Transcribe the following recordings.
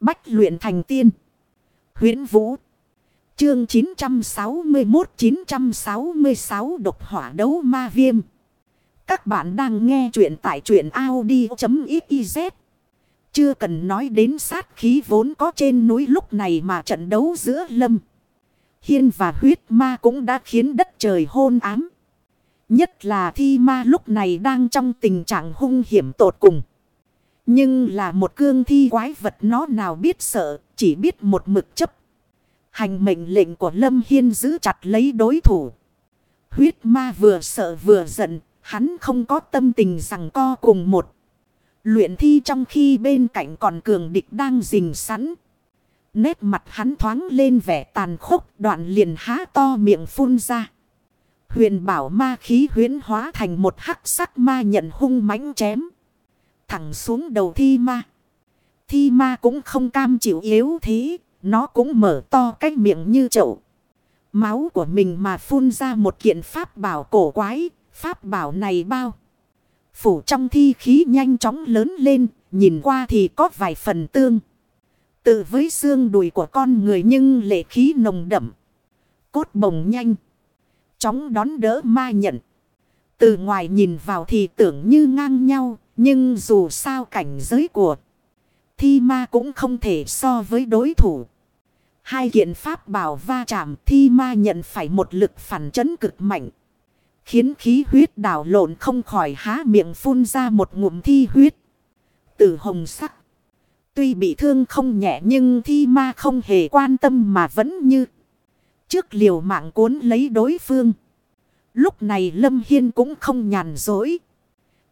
Bách luyện thành tiên. huyễn Vũ. Chương 961-966 độc hỏa đấu ma viêm. Các bạn đang nghe truyện tại truyện Audi.xyz. Chưa cần nói đến sát khí vốn có trên núi lúc này mà trận đấu giữa lâm. Hiên và huyết ma cũng đã khiến đất trời hôn ám. Nhất là thi ma lúc này đang trong tình trạng hung hiểm tột cùng. Nhưng là một cương thi quái vật nó nào biết sợ, chỉ biết một mực chấp. Hành mệnh lệnh của Lâm Hiên giữ chặt lấy đối thủ. Huyết ma vừa sợ vừa giận, hắn không có tâm tình rằng co cùng một. Luyện thi trong khi bên cạnh còn cường địch đang rình sẵn. Nét mặt hắn thoáng lên vẻ tàn khốc đoạn liền há to miệng phun ra. Huyền bảo ma khí huyến hóa thành một hắc sắc ma nhận hung mãnh chém. Thẳng xuống đầu thi ma. Thi ma cũng không cam chịu yếu thế. Nó cũng mở to cái miệng như chậu. Máu của mình mà phun ra một kiện pháp bảo cổ quái. Pháp bảo này bao. Phủ trong thi khí nhanh chóng lớn lên. Nhìn qua thì có vài phần tương. Tự với xương đùi của con người nhưng lệ khí nồng đậm. Cốt bồng nhanh. Chóng đón đỡ ma nhận. Từ ngoài nhìn vào thì tưởng như ngang nhau. Nhưng dù sao cảnh giới của thi ma cũng không thể so với đối thủ. Hai kiện pháp bảo va chạm, thi ma nhận phải một lực phản chấn cực mạnh. Khiến khí huyết đảo lộn không khỏi há miệng phun ra một ngụm thi huyết. Từ hồng sắc. Tuy bị thương không nhẹ nhưng thi ma không hề quan tâm mà vẫn như. Trước liều mạng cuốn lấy đối phương. Lúc này Lâm Hiên cũng không nhàn dối.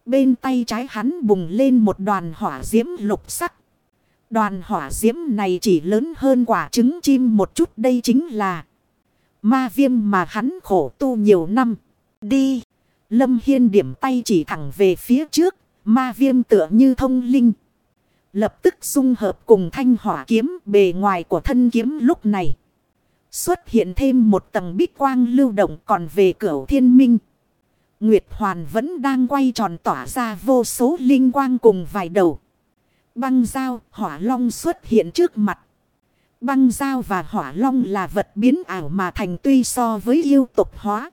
Bên tay trái hắn bùng lên một đoàn hỏa diễm lục sắc. Đoàn hỏa diễm này chỉ lớn hơn quả trứng chim một chút đây chính là ma viêm mà hắn khổ tu nhiều năm. Đi! Lâm Hiên điểm tay chỉ thẳng về phía trước, ma viêm tựa như thông linh. Lập tức dung hợp cùng thanh hỏa kiếm bề ngoài của thân kiếm lúc này. Xuất hiện thêm một tầng bích quang lưu động còn về cửa thiên minh. Nguyệt Hoàn vẫn đang quay tròn tỏa ra vô số linh quang cùng vài đầu. Băng dao, hỏa long xuất hiện trước mặt. Băng dao và hỏa long là vật biến ảo mà thành tuy so với yêu tục hóa.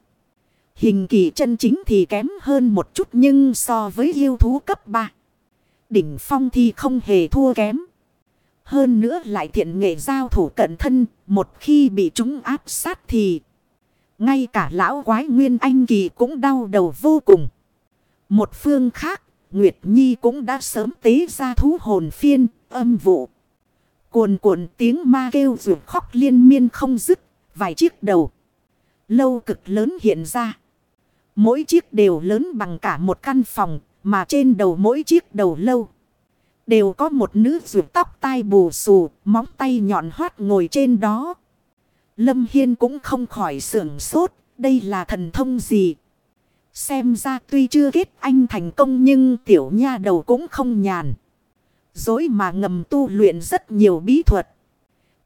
Hình kỳ chân chính thì kém hơn một chút nhưng so với yêu thú cấp 3. Đỉnh phong thì không hề thua kém. Hơn nữa lại thiện nghệ giao thủ cận thân, một khi bị chúng áp sát thì ngay cả lão quái Nguyên Anh Kỳ cũng đau đầu vô cùng. Một phương khác, Nguyệt Nhi cũng đã sớm tế ra thú hồn phiên, âm vụ. Cuồn cuộn tiếng ma kêu rượu khóc liên miên không dứt, vài chiếc đầu. Lâu cực lớn hiện ra. Mỗi chiếc đều lớn bằng cả một căn phòng, mà trên đầu mỗi chiếc đầu lâu. Đều có một nữ rượu tóc tai bù xù, móng tay nhọn hoắt ngồi trên đó. Lâm Hiên cũng không khỏi sưởng sốt. Đây là thần thông gì? Xem ra tuy chưa kết anh thành công nhưng tiểu nha đầu cũng không nhàn. Dối mà ngầm tu luyện rất nhiều bí thuật.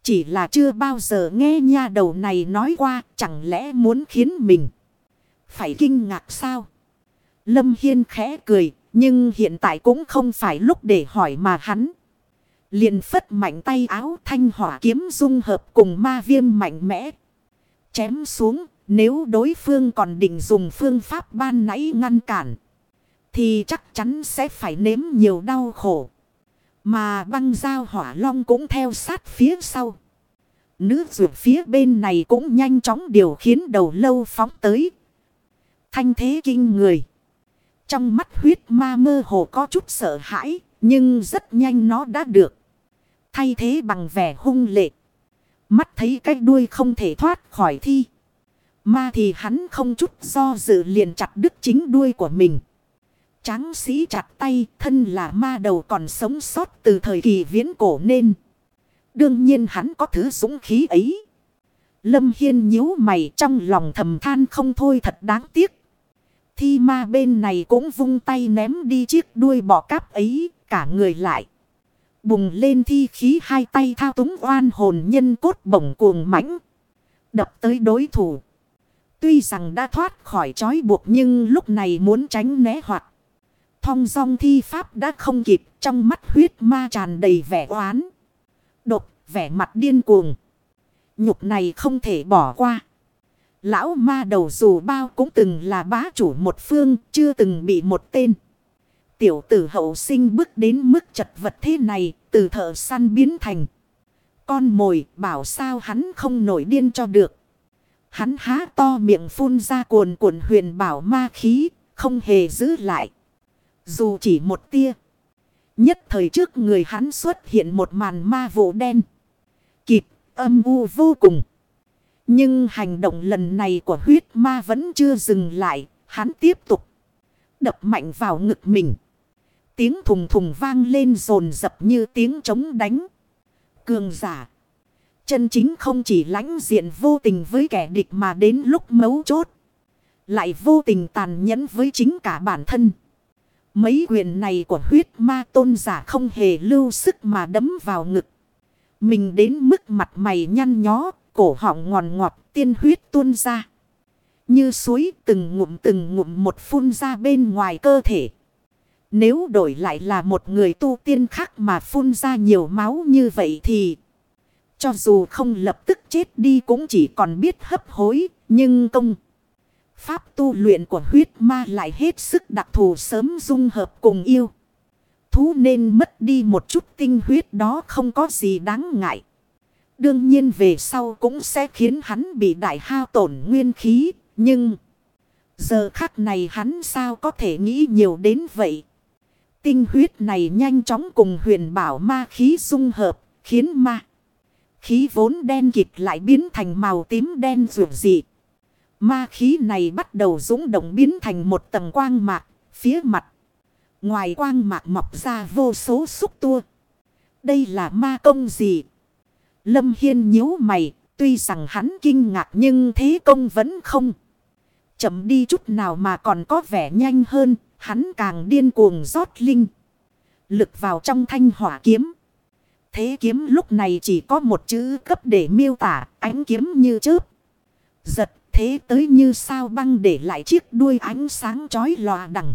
Chỉ là chưa bao giờ nghe nha đầu này nói qua, chẳng lẽ muốn khiến mình phải kinh ngạc sao? Lâm Hiên khẽ cười, nhưng hiện tại cũng không phải lúc để hỏi mà hắn liền phất mạnh tay áo thanh hỏa kiếm dung hợp cùng ma viêm mạnh mẽ. Chém xuống, nếu đối phương còn định dùng phương pháp ban nãy ngăn cản. Thì chắc chắn sẽ phải nếm nhiều đau khổ. Mà băng dao hỏa long cũng theo sát phía sau. Nữ dược phía bên này cũng nhanh chóng điều khiến đầu lâu phóng tới. Thanh thế kinh người. Trong mắt huyết ma mơ hồ có chút sợ hãi. Nhưng rất nhanh nó đã được. Thay thế bằng vẻ hung lệ. Mắt thấy cái đuôi không thể thoát khỏi thi. Ma thì hắn không chút do dự liền chặt đứt chính đuôi của mình. Tráng sĩ chặt tay, thân là ma đầu còn sống sót từ thời kỳ viễn cổ nên. Đương nhiên hắn có thứ dũng khí ấy. Lâm Hiên nhíu mày trong lòng thầm than không thôi thật đáng tiếc. Thi ma bên này cũng vung tay ném đi chiếc đuôi bọ cáp ấy, cả người lại. Bùng lên thi khí hai tay thao túng oan hồn nhân cốt bổng cuồng mãnh. Đập tới đối thủ. Tuy rằng đã thoát khỏi trói buộc nhưng lúc này muốn tránh né hoạt Thong dong thi pháp đã không kịp trong mắt huyết ma tràn đầy vẻ oán. Đột, vẻ mặt điên cuồng. Nhục này không thể bỏ qua. Lão ma đầu dù bao cũng từng là bá chủ một phương, chưa từng bị một tên. Tiểu tử hậu sinh bước đến mức chật vật thế này, từ thợ săn biến thành. Con mồi bảo sao hắn không nổi điên cho được. Hắn há to miệng phun ra cuồn cuộn huyền bảo ma khí, không hề giữ lại. Dù chỉ một tia. Nhất thời trước người hắn xuất hiện một màn ma vụ đen. Kịp, âm u vô cùng. Nhưng hành động lần này của huyết ma vẫn chưa dừng lại. Hắn tiếp tục đập mạnh vào ngực mình. Tiếng thùng thùng vang lên rồn rập như tiếng trống đánh. Cường giả. Chân chính không chỉ lãnh diện vô tình với kẻ địch mà đến lúc mấu chốt. Lại vô tình tàn nhẫn với chính cả bản thân. Mấy quyền này của huyết ma tôn giả không hề lưu sức mà đấm vào ngực. Mình đến mức mặt mày nhăn nhó, cổ họng ngòn ngọt, tiên huyết tuôn ra. Như suối từng ngụm từng ngụm một phun ra bên ngoài cơ thể. Nếu đổi lại là một người tu tiên khác mà phun ra nhiều máu như vậy thì... Cho dù không lập tức chết đi cũng chỉ còn biết hấp hối, nhưng công... Pháp tu luyện của huyết ma lại hết sức đặc thù sớm dung hợp cùng yêu. Thú nên mất đi một chút tinh huyết đó không có gì đáng ngại. Đương nhiên về sau cũng sẽ khiến hắn bị đại hao tổn nguyên khí. Nhưng giờ khắc này hắn sao có thể nghĩ nhiều đến vậy. Tinh huyết này nhanh chóng cùng huyền bảo ma khí dung hợp khiến ma. Khí vốn đen kịt lại biến thành màu tím đen rượu dị. Ma khí này bắt đầu dũng động biến thành một tầng quang mạc, phía mặt. Ngoài quang mạc mọc ra vô số xúc tua. Đây là ma công gì? Lâm Hiên nhíu mày, tuy rằng hắn kinh ngạc nhưng thế công vẫn không. Chậm đi chút nào mà còn có vẻ nhanh hơn, hắn càng điên cuồng rót linh. Lực vào trong thanh hỏa kiếm. Thế kiếm lúc này chỉ có một chữ cấp để miêu tả ánh kiếm như chớp. Giật thế tới như sao băng để lại chiếc đuôi ánh sáng chói lòa đằng.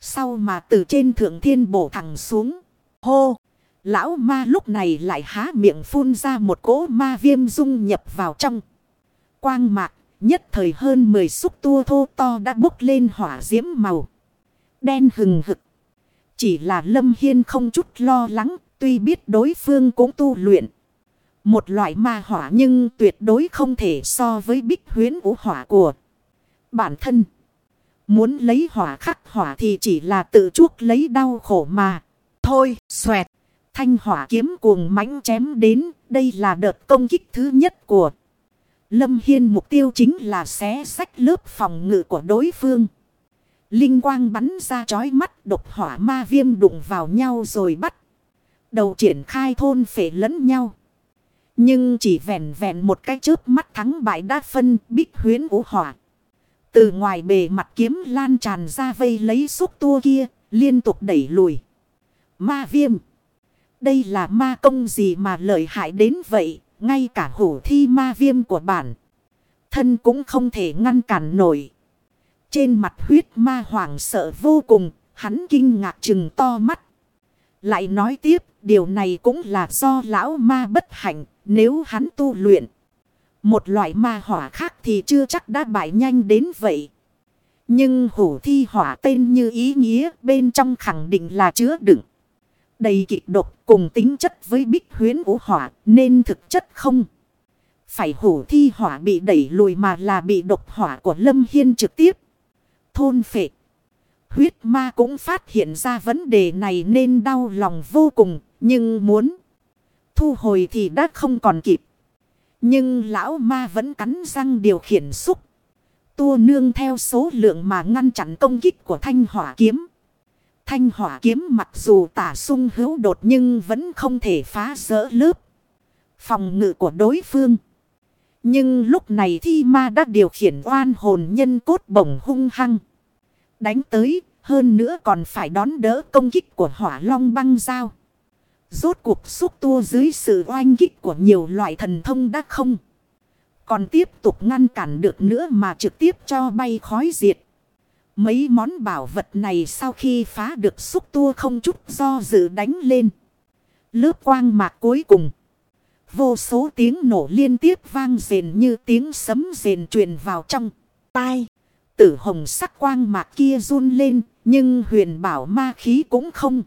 Sau mà từ trên thượng thiên bổ thẳng xuống. Hô! Lão ma lúc này lại há miệng phun ra một cỗ ma viêm dung nhập vào trong. Quang mạc, nhất thời hơn 10 xúc tua thô to đã bốc lên hỏa diễm màu. Đen hừng hực. Chỉ là Lâm Hiên không chút lo lắng, tuy biết đối phương cũng tu luyện. Một loại ma hỏa nhưng tuyệt đối không thể so với bích huyến vũ hỏa của bản thân. Muốn lấy hỏa khắc hỏa thì chỉ là tự chuốc lấy đau khổ mà. Thôi, xoẹt. Thanh hỏa kiếm cuồng mãnh chém đến. Đây là đợt công kích thứ nhất của Lâm Hiên mục tiêu chính là xé sách lớp phòng ngự của đối phương. Linh quang bắn ra chói mắt độc hỏa ma viêm đụng vào nhau rồi bắt. Đầu triển khai thôn phệ lẫn nhau. Nhưng chỉ vẹn vẹn một cái chớp mắt thắng bại đã phân bích huyến vũ hỏa. Từ ngoài bề mặt kiếm lan tràn ra vây lấy xúc tua kia, liên tục đẩy lùi. Ma viêm. Đây là ma công gì mà lợi hại đến vậy, ngay cả hủ thi ma viêm của bản. Thân cũng không thể ngăn cản nổi. Trên mặt huyết ma hoảng sợ vô cùng, hắn kinh ngạc chừng to mắt. Lại nói tiếp, điều này cũng là do lão ma bất hạnh, nếu hắn tu luyện. Một loại ma hỏa khác thì chưa chắc đã bại nhanh đến vậy. Nhưng hủ thi hỏa tên như ý nghĩa bên trong khẳng định là chứa đựng. Đầy kịch độc cùng tính chất với bích huyến vũ hỏa nên thực chất không. Phải hủ thi hỏa bị đẩy lùi mà là bị độc hỏa của Lâm Hiên trực tiếp. Thôn phệ. Huyết ma cũng phát hiện ra vấn đề này nên đau lòng vô cùng. Nhưng muốn thu hồi thì đã không còn kịp. Nhưng lão ma vẫn cắn răng điều khiển xúc. Tua nương theo số lượng mà ngăn chặn công kích của thanh hỏa kiếm. Thanh hỏa kiếm mặc dù tả sung hữu đột nhưng vẫn không thể phá rỡ lớp. Phòng ngự của đối phương. Nhưng lúc này thi ma đã điều khiển oan hồn nhân cốt bổng hung hăng. Đánh tới, hơn nữa còn phải đón đỡ công kích của hỏa long băng dao. Rốt cuộc xúc tua dưới sự oanh kích của nhiều loại thần thông đã không. Còn tiếp tục ngăn cản được nữa mà trực tiếp cho bay khói diệt. Mấy món bảo vật này sau khi phá được xúc tua không chút do dự đánh lên. Lớp quang mạc cuối cùng. Vô số tiếng nổ liên tiếp vang rền như tiếng sấm rền truyền vào trong tai. Tử hồng sắc quang mạc kia run lên, nhưng huyền bảo ma khí cũng không.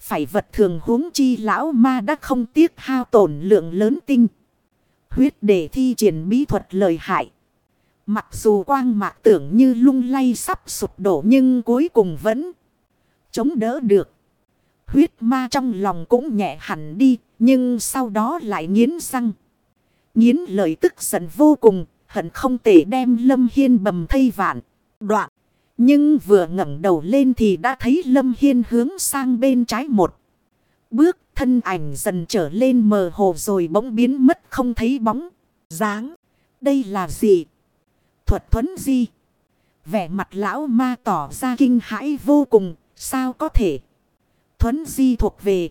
Phải vật thường huống chi lão ma đã không tiếc hao tổn lượng lớn tinh. Huyết để thi triển bí thuật lời hại. Mặc dù quang mạc tưởng như lung lay sắp sụp đổ nhưng cuối cùng vẫn chống đỡ được. Huyết ma trong lòng cũng nhẹ hẳn đi, nhưng sau đó lại nghiến răng. Nghiến lời tức giận vô cùng, hận không thể đem Lâm Hiên bầm thây vạn. Đoạn. Nhưng vừa ngẩng đầu lên thì đã thấy Lâm Hiên hướng sang bên trái một. Bước thân ảnh dần trở lên mờ hồ rồi bỗng biến mất không thấy bóng. dáng. Đây là gì? Thuật thuấn di. Vẻ mặt lão ma tỏ ra kinh hãi vô cùng. Sao có thể? Thuấn di thuộc về.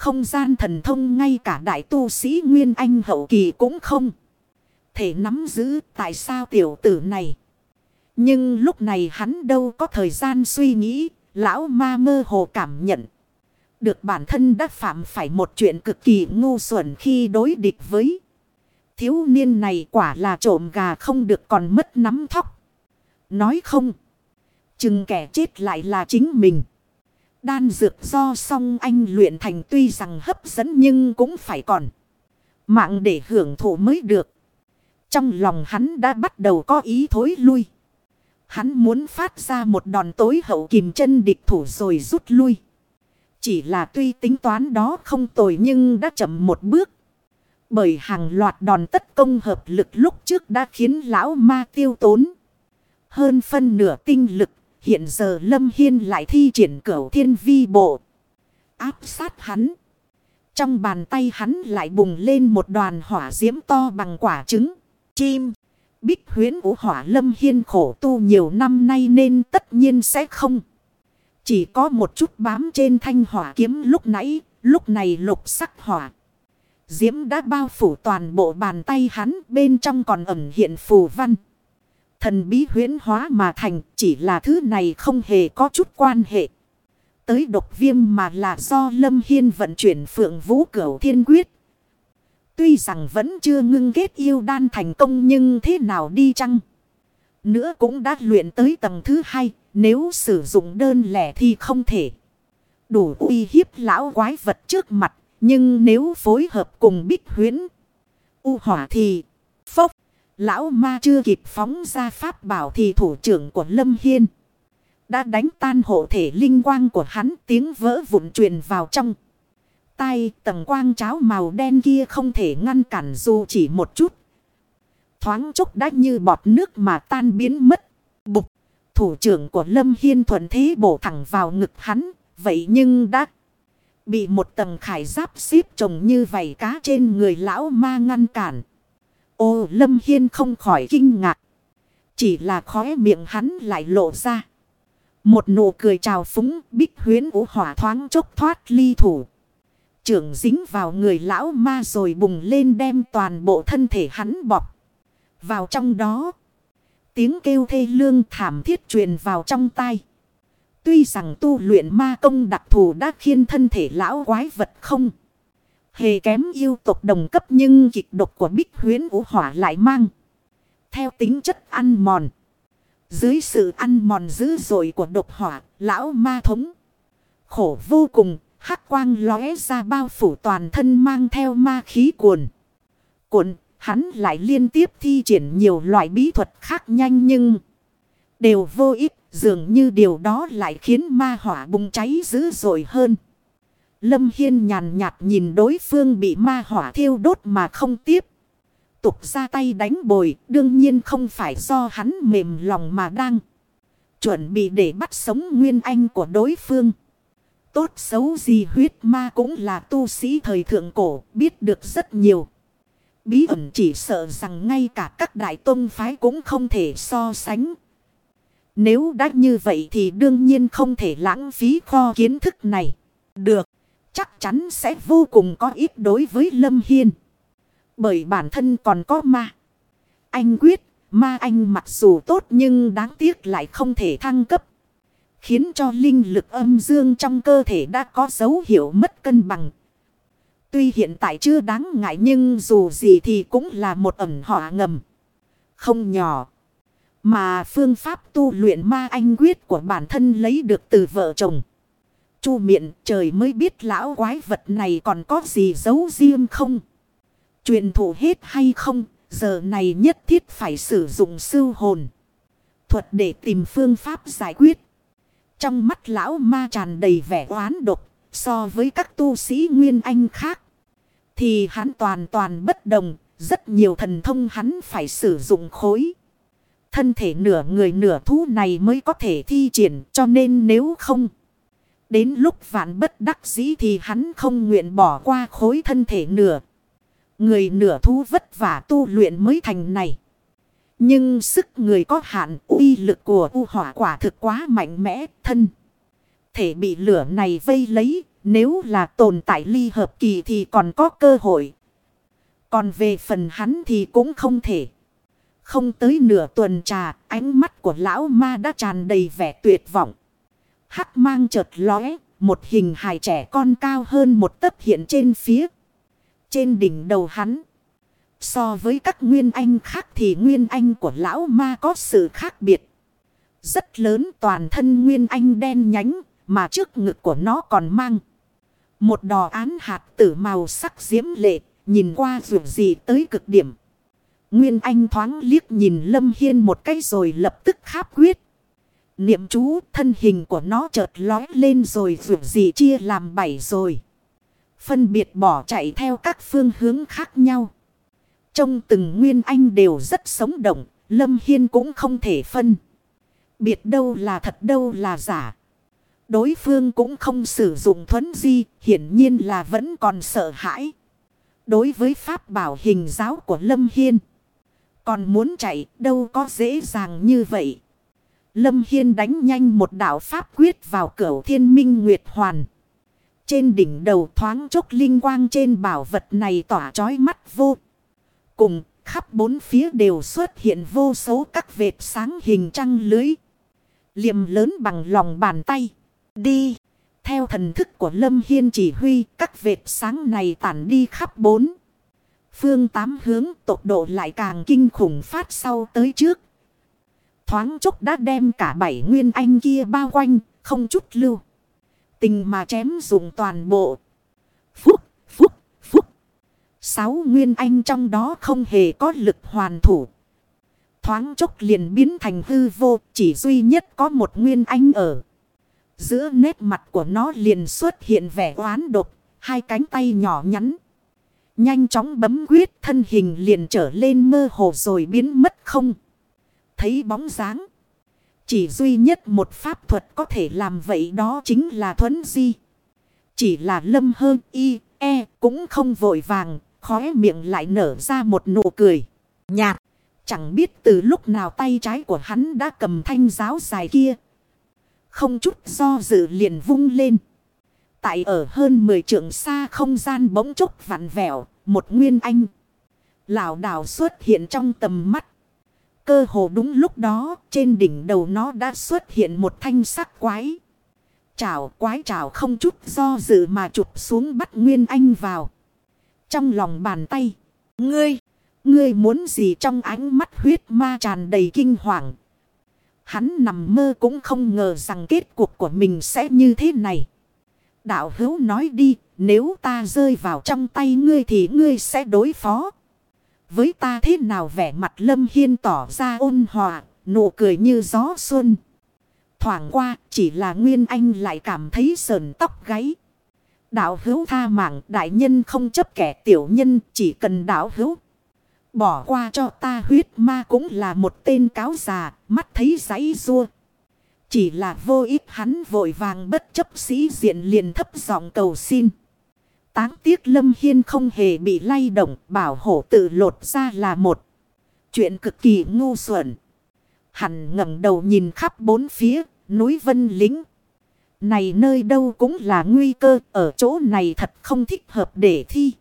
Không gian thần thông ngay cả đại tu sĩ Nguyên Anh hậu kỳ cũng không. Thể nắm giữ, tại sao tiểu tử này. Nhưng lúc này hắn đâu có thời gian suy nghĩ. Lão ma mơ hồ cảm nhận. Được bản thân đã phạm phải một chuyện cực kỳ ngu xuẩn khi đối địch với. Thiếu niên này, quả là trộm gà không được còn mất nắm thóc. Nói không. Chừng kẻ chết lại là chính mình. Đan dược do song anh luyện thành tuy rằng hấp dẫn nhưng cũng phải còn. Mạng để hưởng thụ mới được. Trong lòng hắn đã bắt đầu có ý thối lui. Hắn muốn phát ra một đòn tối hậu kìm chân địch thủ rồi rút lui. Chỉ là tuy tính toán đó không tồi nhưng đã chậm một bước. Bởi hàng loạt đòn tất công hợp lực lúc trước đã khiến lão ma tiêu tốn. Hơn phân nửa tinh lực, hiện giờ Lâm Hiên lại thi triển cửu thiên vi bộ. Áp sát hắn. Trong bàn tay hắn lại bùng lên một đoàn hỏa diễm to bằng quả trứng, chim. Bích huyến vũ hỏa Lâm Hiên khổ tu nhiều năm nay nên tất nhiên sẽ không. Chỉ có một chút bám trên thanh hỏa kiếm lúc nãy, lúc này lục sắc hỏa. Diễm đã bao phủ toàn bộ bàn tay hắn bên trong còn ẩn hiện phù văn. Thần bí huyến hóa mà thành, chỉ là thứ này không hề có chút quan hệ. Tới độc viêm mà là do Lâm Hiên vận chuyển phượng vũ cửu thiên quyết. Tuy rằng vẫn chưa ngưng kết yêu đan thành công nhưng thế nào đi chăng? Nữa cũng đã luyện tới tầng thứ hai. Nếu sử dụng đơn lẻ thì không thể. Đủ uy hiếp lão quái vật trước mặt. Nhưng nếu phối hợp cùng bích huyến. U hỏa thì. Lão ma chưa kịp phóng ra pháp bảo thì thủ trưởng của Lâm Hiên. Đã đánh tan hộ thể linh quang của hắn, tiếng vỡ vụn truyền vào trong. tay tầng quang cháo màu đen kia không thể ngăn cản dù chỉ một chút. Thoáng chốc đã như bọt nước mà tan biến mất. Bục. Thủ trưởng của Lâm Hiên thuận thế bổ thẳng vào ngực hắn. Vậy nhưng đã bị một tầng khải giáp xếp trồng như vảy cá trên người lão ma ngăn cản. Ô Lâm Hiên không khỏi kinh ngạc. Chỉ là khóe miệng hắn lại lộ ra. Một nụ cười trào phúng bích huyến ủ hỏa thoáng chốc thoát ly thủ. Trưởng dính vào người lão ma rồi bùng lên đem toàn bộ thân thể hắn bọc. Vào trong đó. Tiếng kêu thê lương thảm thiết truyền vào trong tai, Tuy rằng tu luyện ma công đặc thù đã khiến thân thể lão quái vật không. Hề kém yêu tộc đồng cấp nhưng kịch độc của bích huyến vũ hỏa lại mang. Theo tính chất ăn mòn. Dưới sự ăn mòn dữ dội của độc hỏa, lão ma thống. Khổ vô cùng, hắc quang lóe ra bao phủ toàn thân mang theo ma khí cuồn. Cuộn, hắn lại liên tiếp thi triển nhiều loại bí thuật khác nhanh nhưng đều vô ích, dường như điều đó lại khiến ma hỏa bùng cháy dữ dội hơn. Lâm Hiên nhàn nhạt nhìn đối phương bị ma hỏa thiêu đốt mà không tiếp. Tục ra tay đánh bồi, đương nhiên không phải do hắn mềm lòng mà đang chuẩn bị để bắt sống nguyên anh của đối phương. Tốt xấu gì huyết ma cũng là tu sĩ thời thượng cổ, biết được rất nhiều. Bí ẩn chỉ sợ rằng ngay cả các đại tôn phái cũng không thể so sánh. Nếu đã như vậy thì đương nhiên không thể lãng phí kho kiến thức này. Được chắc chắn sẽ vô cùng có ít đối với Lâm Hiên. Bởi bản thân còn có ma. Anh quyết, ma anh mặc dù tốt nhưng đáng tiếc lại không thể thăng cấp. Khiến cho linh lực âm dương trong cơ thể đã có dấu hiệu mất cân bằng. Tuy hiện tại chưa đáng ngại nhưng dù gì thì cũng là một ẩn họa ngầm. Không nhỏ. Mà phương pháp tu luyện ma anh quyết của bản thân lấy được từ vợ chồng. Chu miệng trời mới biết lão quái vật này còn có gì giấu riêng không. Truyền thụ hết hay không, giờ này nhất thiết phải sử dụng sư hồn. Thuật để tìm phương pháp giải quyết. Trong mắt lão ma tràn đầy vẻ oán độc, so với các tu sĩ nguyên anh khác. Thì hắn toàn toàn bất đồng, rất nhiều thần thông hắn phải sử dụng khối. Thân thể nửa người nửa thú này mới có thể thi triển cho nên nếu không. Đến lúc vạn bất đắc dĩ thì hắn không nguyện bỏ qua khối thân thể nửa. Người nửa thú vất vả tu luyện mới thành này. Nhưng sức người có hạn uy lực của u hỏa quả thực quá mạnh mẽ thân. Thể bị lửa này vây lấy nếu là tồn tại ly hợp kỳ thì còn có cơ hội. Còn về phần hắn thì cũng không thể. Không tới nửa tuần trà, ánh mắt của lão ma đã tràn đầy vẻ tuyệt vọng. Hắc mang chợt lóe, một hình hài trẻ con cao hơn một tấc hiện trên phía. Trên đỉnh đầu hắn. So với các nguyên anh khác thì nguyên anh của lão ma có sự khác biệt. Rất lớn toàn thân nguyên anh đen nhánh mà trước ngực của nó còn mang. Một đò án hạt tử màu sắc diễm lệ nhìn qua dù gì tới cực điểm. Nguyên Anh thoáng liếc nhìn Lâm Hiên một cái rồi lập tức kháp quyết. Niệm chú thân hình của nó chợt lói lên rồi dù gì chia làm bảy rồi. Phân biệt bỏ chạy theo các phương hướng khác nhau. Trong từng Nguyên Anh đều rất sống động, Lâm Hiên cũng không thể phân. Biệt đâu là thật đâu là giả. Đối phương cũng không sử dụng thuấn di, hiển nhiên là vẫn còn sợ hãi. Đối với pháp bảo hình giáo của Lâm Hiên. Còn muốn chạy đâu có dễ dàng như vậy. Lâm Hiên đánh nhanh một đạo pháp quyết vào cửa thiên minh nguyệt hoàn. Trên đỉnh đầu thoáng chốc linh quang trên bảo vật này tỏa trói mắt vô. Cùng khắp bốn phía đều xuất hiện vô số các vệt sáng hình trăng lưới. Liềm lớn bằng lòng bàn tay. Đi. Theo thần thức của Lâm Hiên chỉ huy, các vệt sáng này tản đi khắp bốn. Phương tám hướng tốc độ lại càng kinh khủng phát sau tới trước. Thoáng chốc đã đem cả bảy nguyên anh kia bao quanh, không chút lưu. Tình mà chém dùng toàn bộ. Phúc, phúc, phúc. Sáu nguyên anh trong đó không hề có lực hoàn thủ. Thoáng chốc liền biến thành hư vô, chỉ duy nhất có một nguyên anh ở. Giữa nét mặt của nó liền xuất hiện vẻ oán độc, hai cánh tay nhỏ nhắn. Nhanh chóng bấm quyết thân hình liền trở lên mơ hồ rồi biến mất không. Thấy bóng dáng. Chỉ duy nhất một pháp thuật có thể làm vậy đó chính là thuấn di. Chỉ là lâm hơn y, e cũng không vội vàng, khóe miệng lại nở ra một nụ cười. Nhạt, chẳng biết từ lúc nào tay trái của hắn đã cầm thanh giáo dài kia. Không chút do dự liền vung lên. Tại ở hơn 10 trượng xa không gian bỗng chốc vặn vẹo, một nguyên anh. Lão đảo xuất hiện trong tầm mắt. Cơ hồ đúng lúc đó, trên đỉnh đầu nó đã xuất hiện một thanh sắc quái. Chảo quái chảo không chút do dự mà chụp xuống bắt Nguyên Anh vào. Trong lòng bàn tay. Ngươi, ngươi muốn gì trong ánh mắt huyết ma tràn đầy kinh hoàng. Hắn nằm mơ cũng không ngờ rằng kết cục của mình sẽ như thế này. Đạo hữu nói đi, nếu ta rơi vào trong tay ngươi thì ngươi sẽ đối phó. Với ta thế nào vẻ mặt lâm hiên tỏ ra ôn hòa, nụ cười như gió xuân. Thoảng qua chỉ là Nguyên Anh lại cảm thấy sờn tóc gáy. Đạo hữu tha mạng đại nhân không chấp kẻ tiểu nhân chỉ cần đạo hữu. Bỏ qua cho ta huyết ma cũng là một tên cáo già, mắt thấy giấy rua. Chỉ là vô ích hắn vội vàng bất chấp sĩ diện liền thấp giọng cầu xin. Táng tiếc Lâm Hiên không hề bị lay động bảo hộ tự lột ra là một. Chuyện cực kỳ ngu xuẩn. Hắn ngẩng đầu nhìn khắp bốn phía, núi vân lính. Này nơi đâu cũng là nguy cơ, ở chỗ này thật không thích hợp để thi.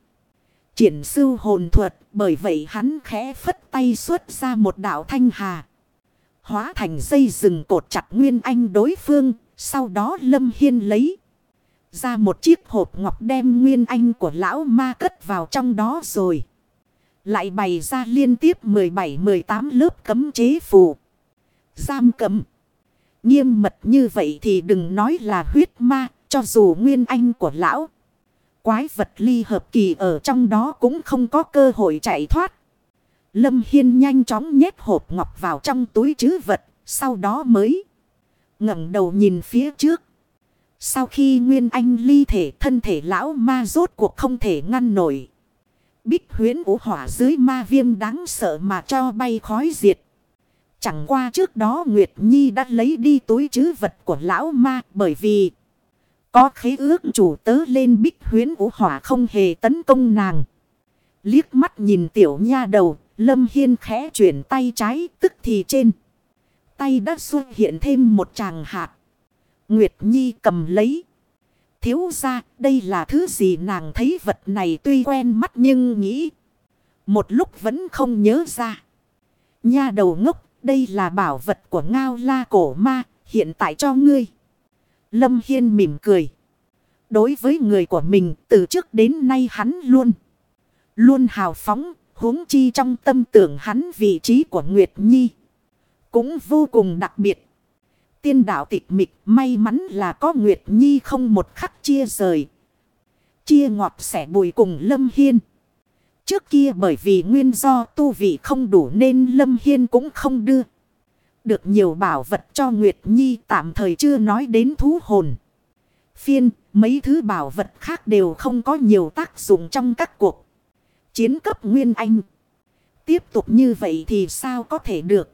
Triển sư hồn thuật, bởi vậy hắn khẽ phất tay xuất ra một đạo thanh hà. Hóa thành dây rừng cột chặt Nguyên Anh đối phương, sau đó Lâm Hiên lấy. Ra một chiếc hộp ngọc đem nguyên anh của lão ma cất vào trong đó rồi. Lại bày ra liên tiếp 17-18 lớp cấm chế phù. Giam cấm. Nghiêm mật như vậy thì đừng nói là huyết ma. Cho dù nguyên anh của lão. Quái vật ly hợp kỳ ở trong đó cũng không có cơ hội chạy thoát. Lâm Hiên nhanh chóng nhét hộp ngọc vào trong túi chứ vật. Sau đó mới ngẩng đầu nhìn phía trước. Sau khi Nguyên Anh ly thể thân thể lão ma rốt cuộc không thể ngăn nổi. Bích huyến ủ hỏa dưới ma viêm đáng sợ mà cho bay khói diệt. Chẳng qua trước đó Nguyệt Nhi đã lấy đi túi chứ vật của lão ma bởi vì có khế ước chủ tớ lên bích huyến ủ hỏa không hề tấn công nàng. Liếc mắt nhìn tiểu nha đầu, Lâm Hiên khẽ chuyển tay trái tức thì trên. Tay đã xuất hiện thêm một tràng hạt. Nguyệt Nhi cầm lấy. Thiếu ra đây là thứ gì nàng thấy vật này tuy quen mắt nhưng nghĩ. Một lúc vẫn không nhớ ra. Nha đầu ngốc, đây là bảo vật của ngao la cổ ma, hiện tại cho ngươi. Lâm Hiên mỉm cười. Đối với người của mình, từ trước đến nay hắn luôn. Luôn hào phóng, huống chi trong tâm tưởng hắn vị trí của Nguyệt Nhi. Cũng vô cùng đặc biệt. Tiên đạo tịch mịch may mắn là có Nguyệt Nhi không một khắc chia rời. Chia ngọt sẻ bùi cùng Lâm Hiên. Trước kia bởi vì nguyên do tu vị không đủ nên Lâm Hiên cũng không đưa. Được nhiều bảo vật cho Nguyệt Nhi tạm thời chưa nói đến thú hồn. Phiên, mấy thứ bảo vật khác đều không có nhiều tác dụng trong các cuộc. Chiến cấp Nguyên Anh. Tiếp tục như vậy thì sao có thể được.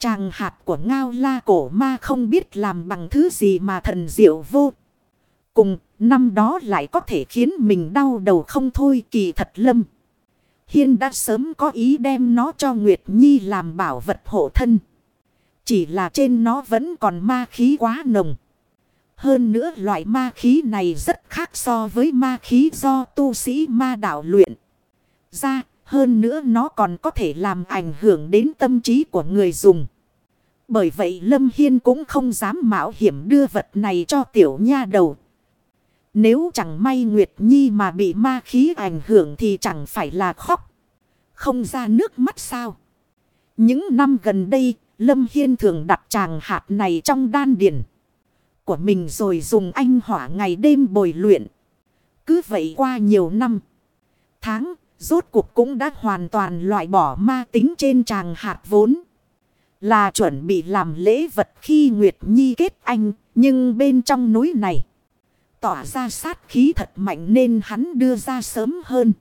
Chàng hạt của ngao la cổ ma không biết làm bằng thứ gì mà thần diệu vô. Cùng, năm đó lại có thể khiến mình đau đầu không thôi kỳ thật lâm. Hiên đã sớm có ý đem nó cho Nguyệt Nhi làm bảo vật hộ thân. Chỉ là trên nó vẫn còn ma khí quá nồng. Hơn nữa loại ma khí này rất khác so với ma khí do tu sĩ ma đạo luyện. Ra hơn nữa nó còn có thể làm ảnh hưởng đến tâm trí của người dùng. Bởi vậy Lâm Hiên cũng không dám mạo hiểm đưa vật này cho tiểu nha đầu. Nếu chẳng may Nguyệt Nhi mà bị ma khí ảnh hưởng thì chẳng phải là khóc. Không ra nước mắt sao. Những năm gần đây, Lâm Hiên thường đặt chàng hạt này trong đan điển của mình rồi dùng anh hỏa ngày đêm bồi luyện. Cứ vậy qua nhiều năm, tháng, Rốt cuộc cũng đã hoàn toàn loại bỏ ma tính trên tràng hạt vốn. Là chuẩn bị làm lễ vật khi Nguyệt Nhi kết anh. Nhưng bên trong núi này. Tỏa ra sát khí thật mạnh nên hắn đưa ra sớm hơn.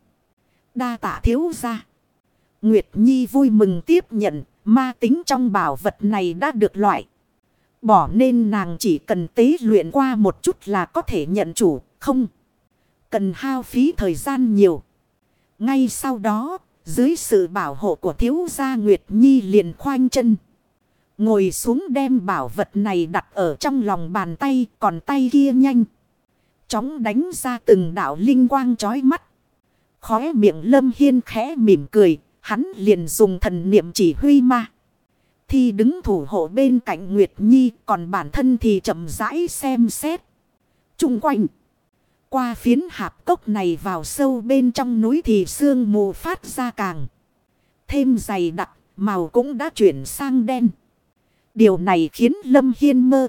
Đa tạ thiếu ra. Nguyệt Nhi vui mừng tiếp nhận. Ma tính trong bảo vật này đã được loại. Bỏ nên nàng chỉ cần tế luyện qua một chút là có thể nhận chủ. Không. Cần hao phí thời gian nhiều. Ngay sau đó, dưới sự bảo hộ của thiếu gia Nguyệt Nhi liền khoanh chân. Ngồi xuống đem bảo vật này đặt ở trong lòng bàn tay, còn tay kia nhanh. Chóng đánh ra từng đạo linh quang chói mắt. Khóe miệng lâm hiên khẽ mỉm cười, hắn liền dùng thần niệm chỉ huy ma. Thì đứng thủ hộ bên cạnh Nguyệt Nhi, còn bản thân thì chậm rãi xem xét. Trung quanh. Qua phiến hạp cốc này vào sâu bên trong núi thì sương mù phát ra càng. Thêm dày đặc, màu cũng đã chuyển sang đen. Điều này khiến Lâm Hiên mơ.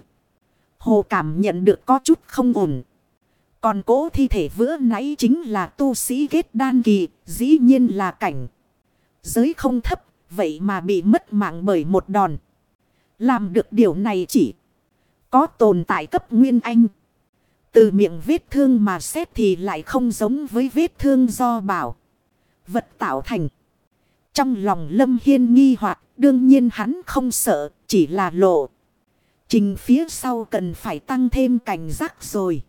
Hồ cảm nhận được có chút không ổn. Còn cố thi thể vữa nãy chính là tu sĩ kết đan kỳ, dĩ nhiên là cảnh. Giới không thấp, vậy mà bị mất mạng bởi một đòn. Làm được điều này chỉ có tồn tại cấp nguyên anh. Từ miệng vết thương mà xét thì lại không giống với vết thương do bảo. Vật tạo thành. Trong lòng Lâm Hiên nghi hoặc đương nhiên hắn không sợ, chỉ là lộ. Trình phía sau cần phải tăng thêm cảnh giác rồi.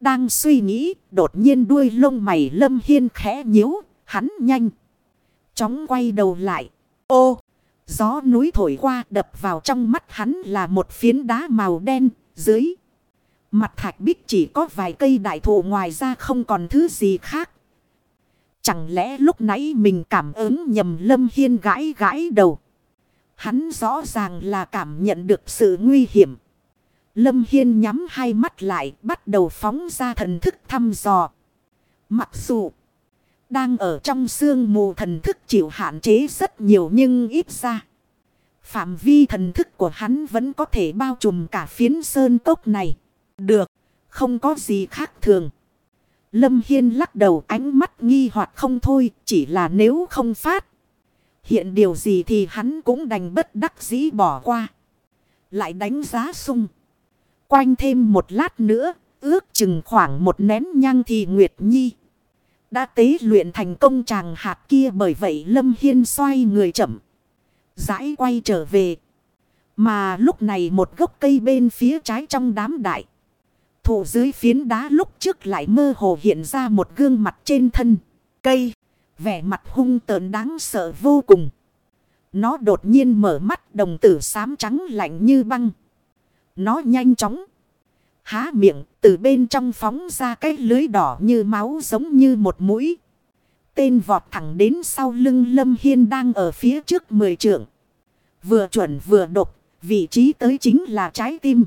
Đang suy nghĩ, đột nhiên đuôi lông mày Lâm Hiên khẽ nhíu, hắn nhanh. Chóng quay đầu lại. Ô! Gió núi thổi qua đập vào trong mắt hắn là một phiến đá màu đen, dưới. Mặt thạch bích chỉ có vài cây đại thụ ngoài ra không còn thứ gì khác. Chẳng lẽ lúc nãy mình cảm ứng nhầm lâm hiên gãi gãi đầu. Hắn rõ ràng là cảm nhận được sự nguy hiểm. Lâm Hiên nhắm hai mắt lại, bắt đầu phóng ra thần thức thăm dò. Mặc dù đang ở trong sương mù thần thức chịu hạn chế rất nhiều nhưng ít ra. Phạm vi thần thức của hắn vẫn có thể bao trùm cả phiến sơn cốc này. Được, không có gì khác thường. Lâm Hiên lắc đầu ánh mắt nghi hoặc không thôi, chỉ là nếu không phát. Hiện điều gì thì hắn cũng đành bất đắc dĩ bỏ qua. Lại đánh giá sung. Quanh thêm một lát nữa, ước chừng khoảng một nén nhang thì Nguyệt Nhi. Đã tế luyện thành công chàng hạt kia bởi vậy Lâm Hiên xoay người chậm. Rãi quay trở về. Mà lúc này một gốc cây bên phía trái trong đám đại thụ dưới phiến đá lúc trước lại mơ hồ hiện ra một gương mặt trên thân. Cây. Vẻ mặt hung tợn đáng sợ vô cùng. Nó đột nhiên mở mắt đồng tử xám trắng lạnh như băng. Nó nhanh chóng. Há miệng từ bên trong phóng ra cái lưới đỏ như máu giống như một mũi. Tên vọt thẳng đến sau lưng Lâm Hiên đang ở phía trước mười trượng. Vừa chuẩn vừa độc, vị trí tới chính là trái tim.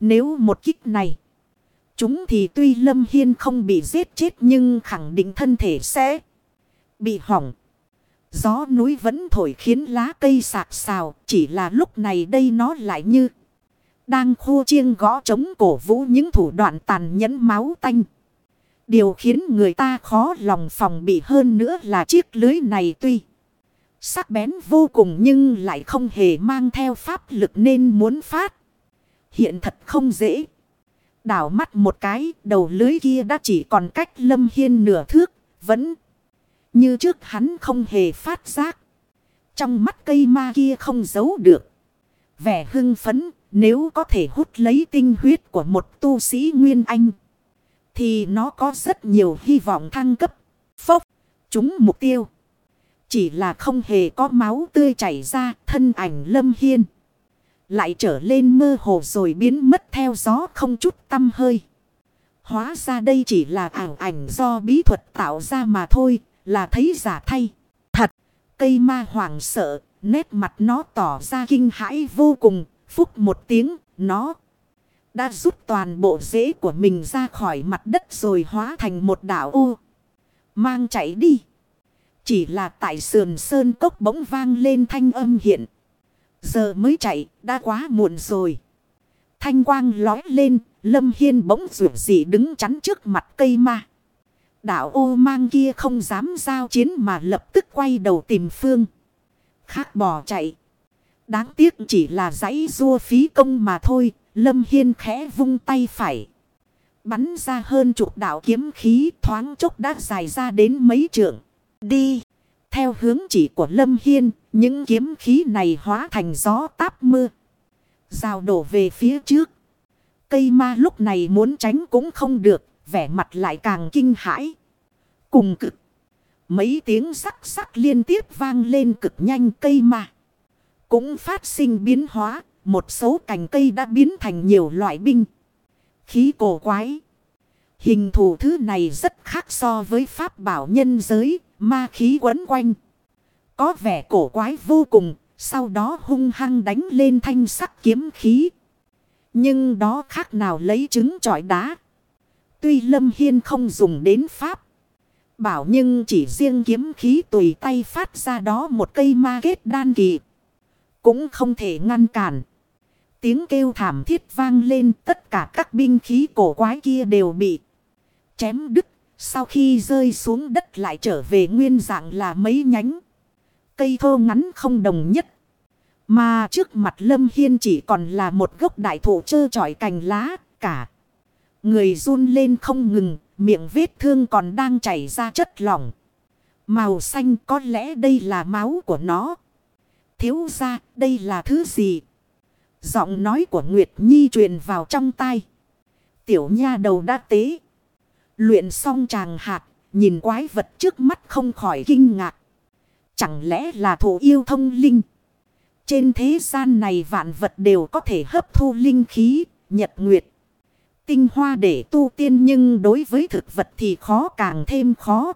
Nếu một kích này, chúng thì tuy Lâm Hiên không bị giết chết nhưng khẳng định thân thể sẽ bị hỏng. Gió núi vẫn thổi khiến lá cây sạc xào, chỉ là lúc này đây nó lại như đang khô chiêng gõ chống cổ vũ những thủ đoạn tàn nhẫn máu tanh. Điều khiến người ta khó lòng phòng bị hơn nữa là chiếc lưới này tuy sắc bén vô cùng nhưng lại không hề mang theo pháp lực nên muốn phát. Hiện thật không dễ. Đảo mắt một cái, đầu lưới kia đã chỉ còn cách lâm hiên nửa thước, vẫn như trước hắn không hề phát giác. Trong mắt cây ma kia không giấu được. Vẻ hưng phấn nếu có thể hút lấy tinh huyết của một tu sĩ Nguyên Anh. Thì nó có rất nhiều hy vọng thăng cấp. Phốc. Chúng mục tiêu. Chỉ là không hề có máu tươi chảy ra thân ảnh lâm hiên. Lại trở lên mơ hồ rồi biến mất theo gió không chút tâm hơi. Hóa ra đây chỉ là ảo ảnh do bí thuật tạo ra mà thôi, là thấy giả thay. Thật, cây ma hoảng sợ, nét mặt nó tỏ ra kinh hãi vô cùng, Phúc một tiếng, nó đã rút toàn bộ rễ của mình ra khỏi mặt đất rồi hóa thành một đảo ô. Mang chạy đi. Chỉ là tại sườn sơn cốc bỗng vang lên thanh âm hiện. Giờ mới chạy, đã quá muộn rồi. Thanh quang lói lên, Lâm Hiên bỗng rủ dị đứng chắn trước mặt cây ma. Đảo ô mang kia không dám giao chiến mà lập tức quay đầu tìm phương. Khác bỏ chạy. Đáng tiếc chỉ là giấy rua phí công mà thôi. Lâm Hiên khẽ vung tay phải. Bắn ra hơn chục đạo kiếm khí thoáng chốc đã dài ra đến mấy trượng. Đi. Theo hướng chỉ của Lâm Hiên. Những kiếm khí này hóa thành gió táp mưa. Rào đổ về phía trước. Cây ma lúc này muốn tránh cũng không được. Vẻ mặt lại càng kinh hãi. Cùng cực. Mấy tiếng sắc sắc liên tiếp vang lên cực nhanh cây ma. Cũng phát sinh biến hóa, một số cành cây đã biến thành nhiều loại binh. Khí cổ quái. Hình thù thứ này rất khác so với pháp bảo nhân giới, ma khí quấn quanh. Có vẻ cổ quái vô cùng, sau đó hung hăng đánh lên thanh sắc kiếm khí. Nhưng đó khác nào lấy trứng trọi đá. Tuy Lâm Hiên không dùng đến pháp. Bảo nhưng chỉ riêng kiếm khí tùy tay phát ra đó một cây ma kết đan kỳ. Cũng không thể ngăn cản. Tiếng kêu thảm thiết vang lên tất cả các binh khí cổ quái kia đều bị chém đứt. Sau khi rơi xuống đất lại trở về nguyên dạng là mấy nhánh. Cây thô ngắn không đồng nhất. Mà trước mặt Lâm Hiên chỉ còn là một gốc đại thụ trơ trọi cành lá cả. Người run lên không ngừng, miệng vết thương còn đang chảy ra chất lỏng. Màu xanh có lẽ đây là máu của nó. Thiếu ra đây là thứ gì? Giọng nói của Nguyệt Nhi truyền vào trong tai. Tiểu nha đầu đã tế. Luyện xong chàng hạt. Nhìn quái vật trước mắt không khỏi kinh ngạc. Chẳng lẽ là thủ yêu thông linh? Trên thế gian này vạn vật đều có thể hấp thu linh khí, nhật nguyệt. Tinh hoa để tu tiên nhưng đối với thực vật thì khó càng thêm khó.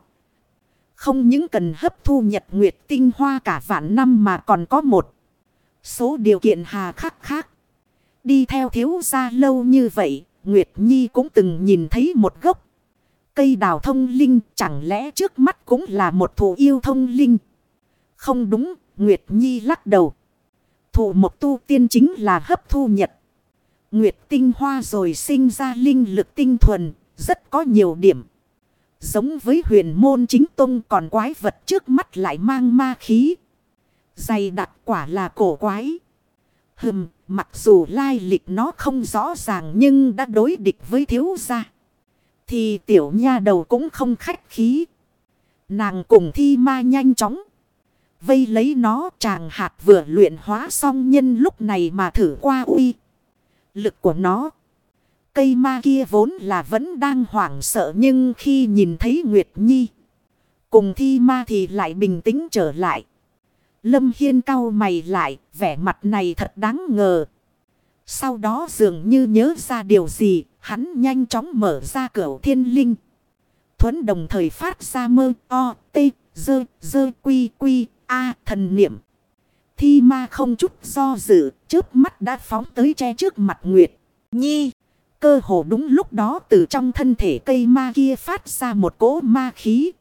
Không những cần hấp thu nhật nguyệt tinh hoa cả vạn năm mà còn có một số điều kiện hà khắc khác. Đi theo thiếu gia lâu như vậy, Nguyệt Nhi cũng từng nhìn thấy một gốc. Cây đào thông linh chẳng lẽ trước mắt cũng là một thụ yêu thông linh. Không đúng, Nguyệt Nhi lắc đầu. Thụ một tu tiên chính là hấp thu nhật. Nguyệt tinh hoa rồi sinh ra linh lực tinh thuần, rất có nhiều điểm. Giống với huyền môn chính tông còn quái vật trước mắt lại mang ma khí. Dày đặc quả là cổ quái. Hừm, mặc dù lai lịch nó không rõ ràng nhưng đã đối địch với thiếu gia. Thì tiểu nha đầu cũng không khách khí. Nàng cùng thi ma nhanh chóng. Vây lấy nó chàng hạt vừa luyện hóa xong nhân lúc này mà thử qua uy. Lực của nó. Cây ma kia vốn là vẫn đang hoảng sợ nhưng khi nhìn thấy Nguyệt Nhi. Cùng thi ma thì lại bình tĩnh trở lại. Lâm Hiên cau mày lại, vẻ mặt này thật đáng ngờ. Sau đó dường như nhớ ra điều gì, hắn nhanh chóng mở ra cửa thiên linh. Thuấn đồng thời phát ra mơ, o, t, dơ, dơ, quy, quy, a, thần niệm. Thi ma không chút do dự, trước mắt đã phóng tới che trước mặt Nguyệt. Nhi, cơ hồ đúng lúc đó từ trong thân thể cây ma kia phát ra một cỗ ma khí.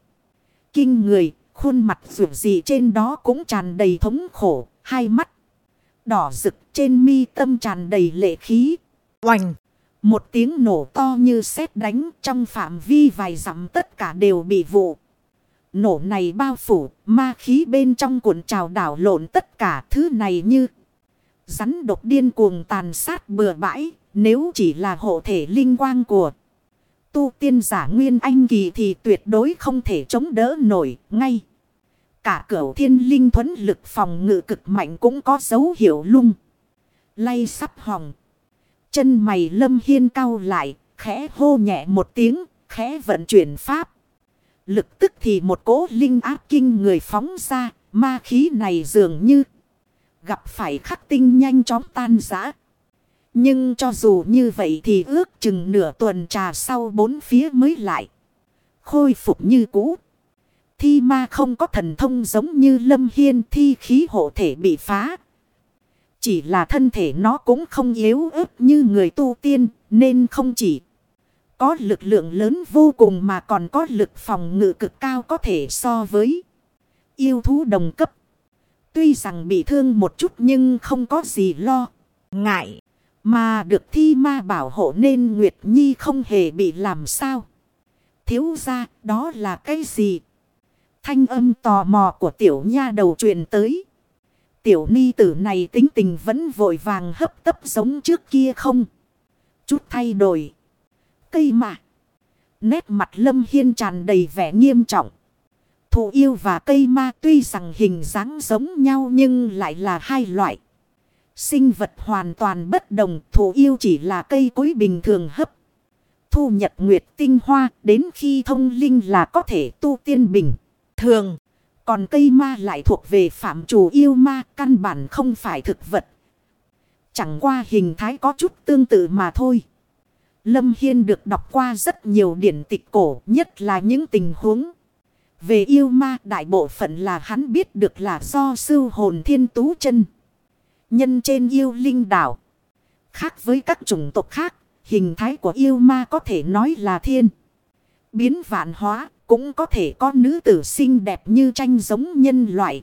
Kinh người, khuôn mặt dù gì trên đó cũng tràn đầy thống khổ, hai mắt. Đỏ rực trên mi tâm tràn đầy lệ khí. Oành! Một tiếng nổ to như sét đánh trong phạm vi vài dặm tất cả đều bị vụ. Nổ này bao phủ, ma khí bên trong cuộn trào đảo lộn tất cả thứ này như rắn độc điên cuồng tàn sát bừa bãi. Nếu chỉ là hộ thể linh quang của tu tiên giả nguyên anh kỳ thì tuyệt đối không thể chống đỡ nổi ngay. Cả cửu thiên linh thuẫn lực phòng ngự cực mạnh cũng có dấu hiệu lung. Lay sắp hỏng. Chân mày lâm hiên cao lại, khẽ hô nhẹ một tiếng, khẽ vận chuyển pháp. Lực tức thì một cỗ linh áp kinh người phóng ra, ma khí này dường như gặp phải khắc tinh nhanh chóng tan rã. Nhưng cho dù như vậy thì ước chừng nửa tuần trà sau bốn phía mới lại. Khôi phục như cũ. Thi ma không có thần thông giống như lâm hiên thi khí hộ thể bị phá. Chỉ là thân thể nó cũng không yếu ớt như người tu tiên nên không chỉ có lực lượng lớn vô cùng mà còn có lực phòng ngự cực cao có thể so với yêu thú đồng cấp. Tuy rằng bị thương một chút nhưng không có gì lo, ngại. Mà được thi ma bảo hộ nên Nguyệt Nhi không hề bị làm sao. Thiếu ra đó là cái gì? Thanh âm tò mò của tiểu nha đầu truyền tới. Tiểu ni tử này tính tình vẫn vội vàng hấp tấp giống trước kia không? Chút thay đổi. Cây mà. Nét mặt lâm hiên tràn đầy vẻ nghiêm trọng. Thụ yêu và cây ma tuy rằng hình dáng giống nhau nhưng lại là hai loại. Sinh vật hoàn toàn bất đồng thụ yêu chỉ là cây cối bình thường hấp. Thu nhật nguyệt tinh hoa đến khi thông linh là có thể tu tiên bình. Thường, còn cây ma lại thuộc về phạm chủ yêu ma căn bản không phải thực vật. Chẳng qua hình thái có chút tương tự mà thôi. Lâm Hiên được đọc qua rất nhiều điển tịch cổ nhất là những tình huống. Về yêu ma đại bộ phận là hắn biết được là do sư hồn thiên tú chân nhân trên yêu linh đảo. Khác với các chủng tộc khác, hình thái của yêu ma có thể nói là thiên. Biến vạn hóa, cũng có thể có nữ tử xinh đẹp như tranh giống nhân loại.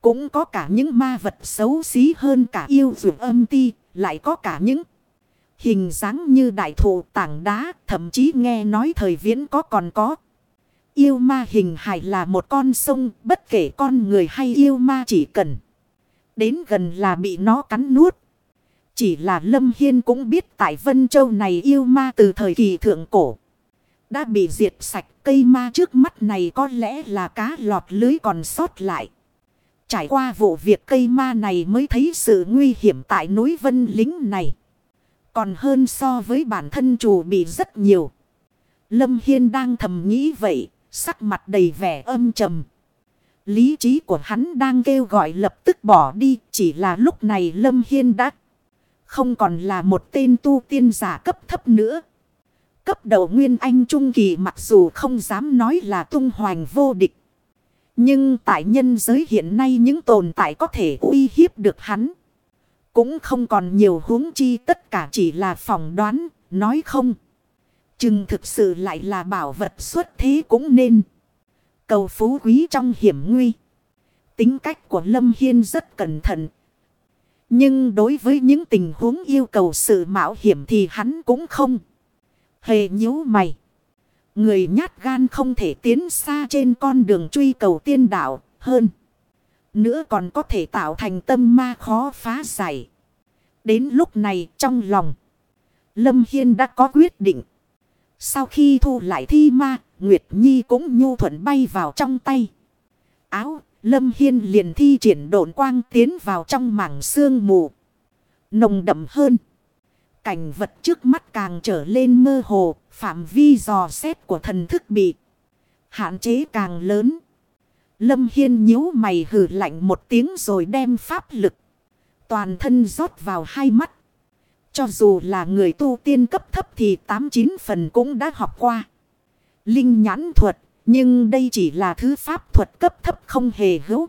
Cũng có cả những ma vật xấu xí hơn cả yêu dược âm ti, lại có cả những hình dáng như đại thụ tảng đá, thậm chí nghe nói thời viễn có còn có. Yêu ma hình hài là một con sông, bất kể con người hay yêu ma chỉ cần. Đến gần là bị nó cắn nuốt. Chỉ là Lâm Hiên cũng biết tại Vân Châu này yêu ma từ thời kỳ thượng cổ. Đã bị diệt sạch cây ma trước mắt này có lẽ là cá lọt lưới còn sót lại. Trải qua vụ việc cây ma này mới thấy sự nguy hiểm tại núi Vân Lính này. Còn hơn so với bản thân chủ bị rất nhiều. Lâm Hiên đang thầm nghĩ vậy, sắc mặt đầy vẻ âm trầm. Lý trí của hắn đang kêu gọi lập tức bỏ đi. Chỉ là lúc này Lâm Hiên đã không còn là một tên tu tiên giả cấp thấp nữa. Cấp đầu Nguyên Anh Trung Kỳ mặc dù không dám nói là tung hoành vô địch. Nhưng tại nhân giới hiện nay những tồn tại có thể uy hiếp được hắn. Cũng không còn nhiều huống chi tất cả chỉ là phỏng đoán, nói không. Chừng thực sự lại là bảo vật xuất thế cũng nên. Cầu phú quý trong hiểm nguy. Tính cách của Lâm Hiên rất cẩn thận. Nhưng đối với những tình huống yêu cầu sự mạo hiểm thì hắn cũng không. Hề nhíu mày. Người nhát gan không thể tiến xa trên con đường truy cầu tiên đạo hơn. Nữa còn có thể tạo thành tâm ma khó phá giải. Đến lúc này trong lòng. Lâm Hiên đã có quyết định. Sau khi thu lại thi ma, Nguyệt Nhi cũng nhu thuận bay vào trong tay. Áo, Lâm Hiên liền thi triển độn quang tiến vào trong mảng xương mù. Nồng đậm hơn. Cảnh vật trước mắt càng trở lên mơ hồ, phạm vi dò xét của thần thức bị. Hạn chế càng lớn. Lâm Hiên nhíu mày hử lạnh một tiếng rồi đem pháp lực. Toàn thân rót vào hai mắt. Cho dù là người tu tiên cấp thấp thì tám chín phần cũng đã học qua. Linh nhãn thuật. Nhưng đây chỉ là thứ pháp thuật cấp thấp không hề hữu.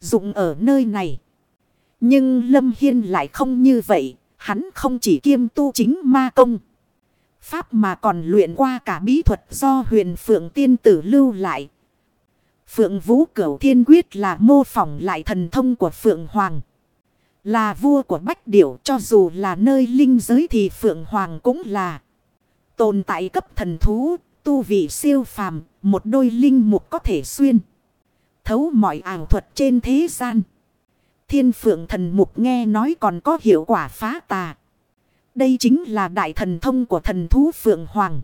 Dụng ở nơi này. Nhưng Lâm Hiên lại không như vậy. Hắn không chỉ kiêm tu chính ma công. Pháp mà còn luyện qua cả bí thuật do huyền phượng tiên tử lưu lại. Phượng Vũ Cửu Thiên Quyết là mô phỏng lại thần thông của Phượng Hoàng. Là vua của Bách Điểu cho dù là nơi linh giới thì Phượng Hoàng cũng là tồn tại cấp thần thú, tu vị siêu phàm, một đôi linh mục có thể xuyên. Thấu mọi ảo thuật trên thế gian. Thiên Phượng thần mục nghe nói còn có hiệu quả phá tà. Đây chính là đại thần thông của thần thú Phượng Hoàng.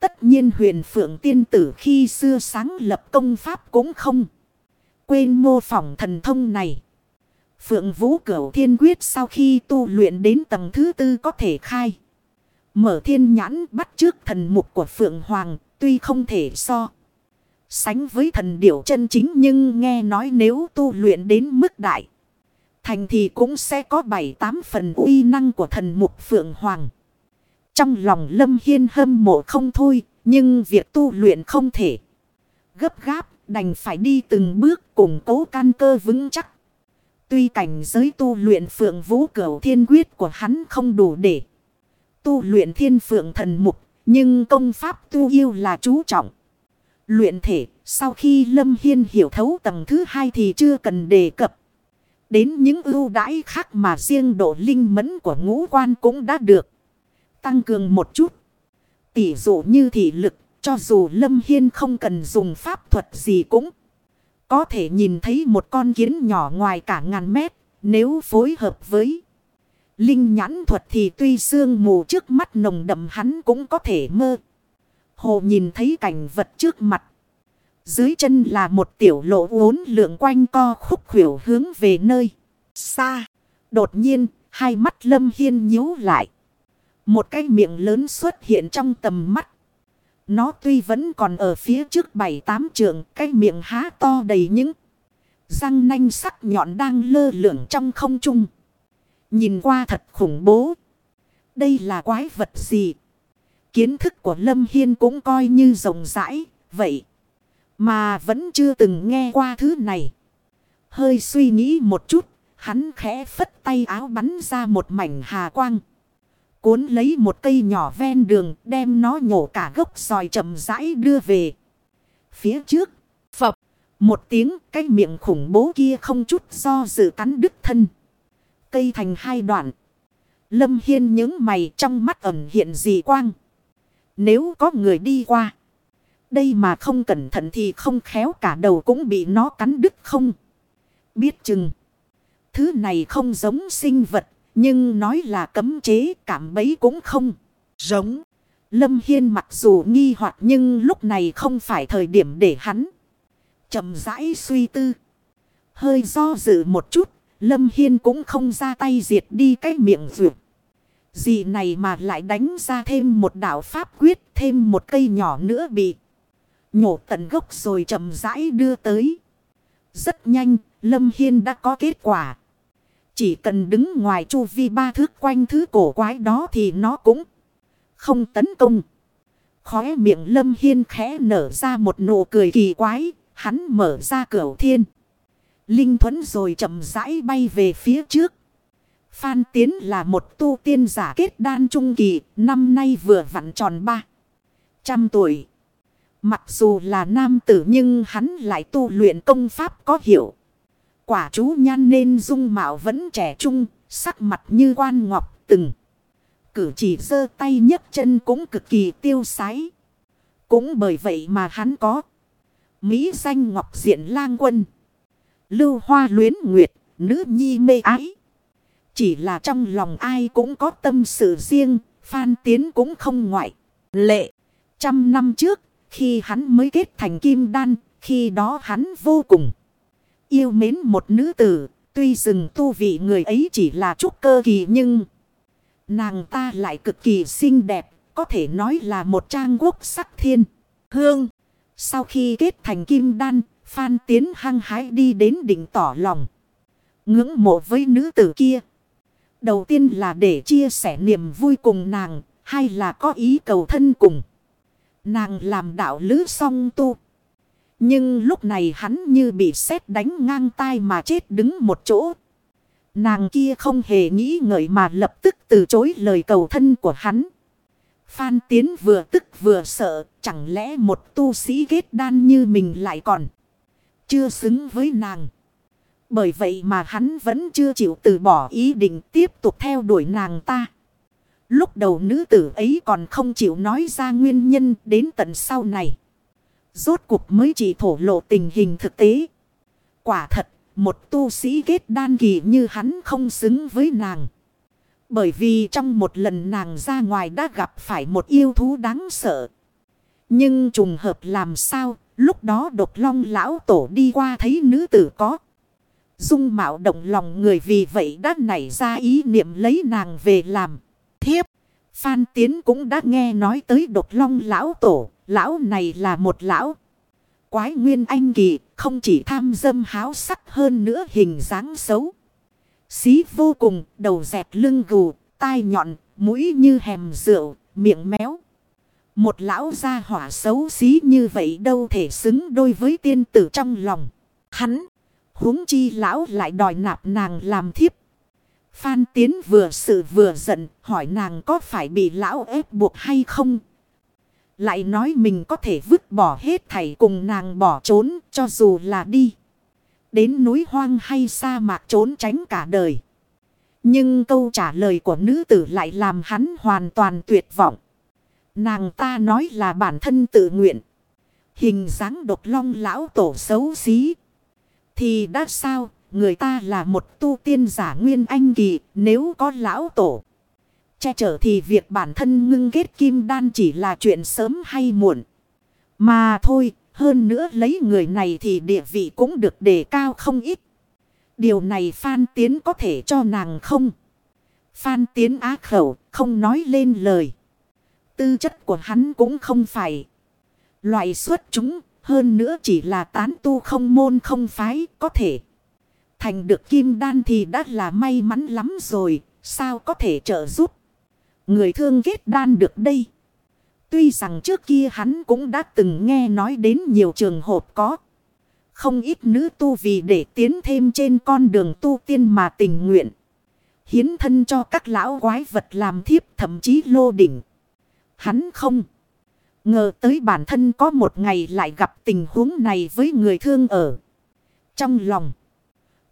Tất nhiên huyền Phượng tiên tử khi xưa sáng lập công pháp cũng không. Quên mô phỏng thần thông này. Phượng Vũ Cửu Thiên Quyết sau khi tu luyện đến tầng thứ tư có thể khai. Mở thiên nhãn bắt trước thần mục của Phượng Hoàng, tuy không thể so. Sánh với thần điểu chân chính nhưng nghe nói nếu tu luyện đến mức đại. Thành thì cũng sẽ có bảy tám phần uy năng của thần mục Phượng Hoàng. Trong lòng Lâm Hiên hâm mộ không thôi nhưng việc tu luyện không thể. Gấp gáp đành phải đi từng bước củng cố căn cơ vững chắc. Tuy cảnh giới tu luyện phượng vũ cửu thiên quyết của hắn không đủ để tu luyện thiên phượng thần mục, nhưng công pháp tu yêu là chú trọng. Luyện thể, sau khi Lâm Hiên hiểu thấu tầng thứ hai thì chưa cần đề cập. Đến những ưu đãi khác mà riêng độ linh mẫn của ngũ quan cũng đã được. Tăng cường một chút. Tỷ dụ như thị lực, cho dù Lâm Hiên không cần dùng pháp thuật gì cũng có thể nhìn thấy một con kiến nhỏ ngoài cả ngàn mét, nếu phối hợp với linh nhãn thuật thì tuy sương mù trước mắt nồng đậm hắn cũng có thể mơ. Hồ nhìn thấy cảnh vật trước mặt. Dưới chân là một tiểu lộ uốn lượng quanh co khúc khuỷu hướng về nơi. Xa. Đột nhiên, hai mắt lâm hiên nhíu lại. Một cái miệng lớn xuất hiện trong tầm mắt. Nó tuy vẫn còn ở phía trước bảy tám trường, cái miệng há to đầy những răng nanh sắc nhọn đang lơ lửng trong không trung. Nhìn qua thật khủng bố. Đây là quái vật gì? Kiến thức của Lâm Hiên cũng coi như rộng rãi, vậy. Mà vẫn chưa từng nghe qua thứ này. Hơi suy nghĩ một chút, hắn khẽ phất tay áo bắn ra một mảnh hà quang. Cuốn lấy một cây nhỏ ven đường đem nó nhổ cả gốc sòi chậm rãi đưa về. Phía trước, phập, một tiếng cái miệng khủng bố kia không chút do dự cắn đứt thân. Cây thành hai đoạn. Lâm Hiên những mày trong mắt ẩn hiện dị quang. Nếu có người đi qua. Đây mà không cẩn thận thì không khéo cả đầu cũng bị nó cắn đứt không. Biết chừng. Thứ này không giống sinh vật, nhưng nói là cấm chế, cảm bấy cũng không. Giống. Lâm Hiên mặc dù nghi hoặc nhưng lúc này không phải thời điểm để hắn. chậm rãi suy tư. Hơi do dự một chút. Lâm Hiên cũng không ra tay diệt đi cái miệng vượt. Gì này mà lại đánh ra thêm một đạo pháp quyết. Thêm một cây nhỏ nữa bị nhổ tận gốc rồi chậm rãi đưa tới. Rất nhanh, Lâm Hiên đã có kết quả. Chỉ cần đứng ngoài chu vi ba thước quanh thứ cổ quái đó thì nó cũng không tấn công. Khóe miệng lâm hiên khẽ nở ra một nụ cười kỳ quái. Hắn mở ra cửa thiên. Linh thuẫn rồi chậm rãi bay về phía trước. Phan Tiến là một tu tiên giả kết đan trung kỳ, năm nay vừa vặn tròn ba trăm tuổi. Mặc dù là nam tử nhưng hắn lại tu luyện công pháp có hiệu. Quả chú nhan nên dung mạo vẫn trẻ trung, sắc mặt như quan ngọc từng. Cử chỉ giơ tay nhấc chân cũng cực kỳ tiêu sái. Cũng bởi vậy mà hắn có. Mỹ danh ngọc diện lang quân. Lưu hoa luyến nguyệt, nữ nhi mê ái. Chỉ là trong lòng ai cũng có tâm sự riêng, Phan Tiến cũng không ngoại. Lệ, trăm năm trước, khi hắn mới kết thành kim đan, khi đó hắn vô cùng yêu mến một nữ tử. Tuy dừng tu vị người ấy chỉ là trúc cơ kỳ nhưng nàng ta lại cực kỳ xinh đẹp, có thể nói là một trang quốc sắc thiên. Hương, sau khi kết thành kim đan, Phan Tiến hăng hái đi đến đỉnh tỏ lòng. Ngưỡng mộ với nữ tử kia. Đầu tiên là để chia sẻ niềm vui cùng nàng, hay là có ý cầu thân cùng. Nàng làm đạo lứ song tu. Nhưng lúc này hắn như bị sét đánh ngang tai mà chết đứng một chỗ. Nàng kia không hề nghĩ ngợi mà lập tức từ chối lời cầu thân của hắn. Phan Tiến vừa tức vừa sợ, chẳng lẽ một tu sĩ kết đan như mình lại còn chưa xứng với nàng. Bởi vậy mà hắn vẫn chưa chịu từ bỏ ý định tiếp tục theo đuổi nàng ta. Lúc đầu nữ tử ấy còn không chịu nói ra nguyên nhân đến tận sau này. Rốt cuộc mới chỉ thổ lộ tình hình thực tế. Quả thật, một tu sĩ kết đan kỳ như hắn không xứng với nàng. Bởi vì trong một lần nàng ra ngoài đã gặp phải một yêu thú đáng sợ. Nhưng trùng hợp làm sao, lúc đó độc long lão tổ đi qua thấy nữ tử có. Dung mạo động lòng người vì vậy đã nảy ra ý niệm lấy nàng về làm. Thiếp, Phan Tiến cũng đã nghe nói tới độc long lão tổ, lão này là một lão. Quái nguyên anh kỳ, không chỉ tham dâm háo sắc hơn nữa hình dáng xấu. Xí vô cùng, đầu dẹp lưng gù, tai nhọn, mũi như hèm rượu, miệng méo. Một lão gia hỏa xấu xí như vậy đâu thể xứng đôi với tiên tử trong lòng. Hắn, huống chi lão lại đòi nạp nàng làm thiếp. Phan Tiến vừa sự vừa giận, hỏi nàng có phải bị lão ép buộc hay không? Lại nói mình có thể vứt bỏ hết thảy cùng nàng bỏ trốn cho dù là đi. Đến núi hoang hay sa mạc trốn tránh cả đời. Nhưng câu trả lời của nữ tử lại làm hắn hoàn toàn tuyệt vọng. Nàng ta nói là bản thân tự nguyện. Hình dáng độc long lão tổ xấu xí. Thì đã sao, người ta là một tu tiên giả nguyên anh kỳ, nếu có lão tổ. Che chở thì việc bản thân ngưng kết kim đan chỉ là chuyện sớm hay muộn. Mà thôi, hơn nữa lấy người này thì địa vị cũng được đề cao không ít. Điều này Phan Tiến có thể cho nàng không? Phan Tiến á khẩu, không nói lên lời. Tư chất của hắn cũng không phải. Loại xuất chúng, hơn nữa chỉ là tán tu không môn không phái, có thể. Thành được kim đan thì đã là may mắn lắm rồi, sao có thể trợ giúp. Người thương kết đan được đây. Tuy rằng trước kia hắn cũng đã từng nghe nói đến nhiều trường hợp có. Không ít nữ tu vì để tiến thêm trên con đường tu tiên mà tình nguyện. Hiến thân cho các lão quái vật làm thiếp thậm chí lô đỉnh. Hắn không. Ngờ tới bản thân có một ngày lại gặp tình huống này với người thương ở. Trong lòng.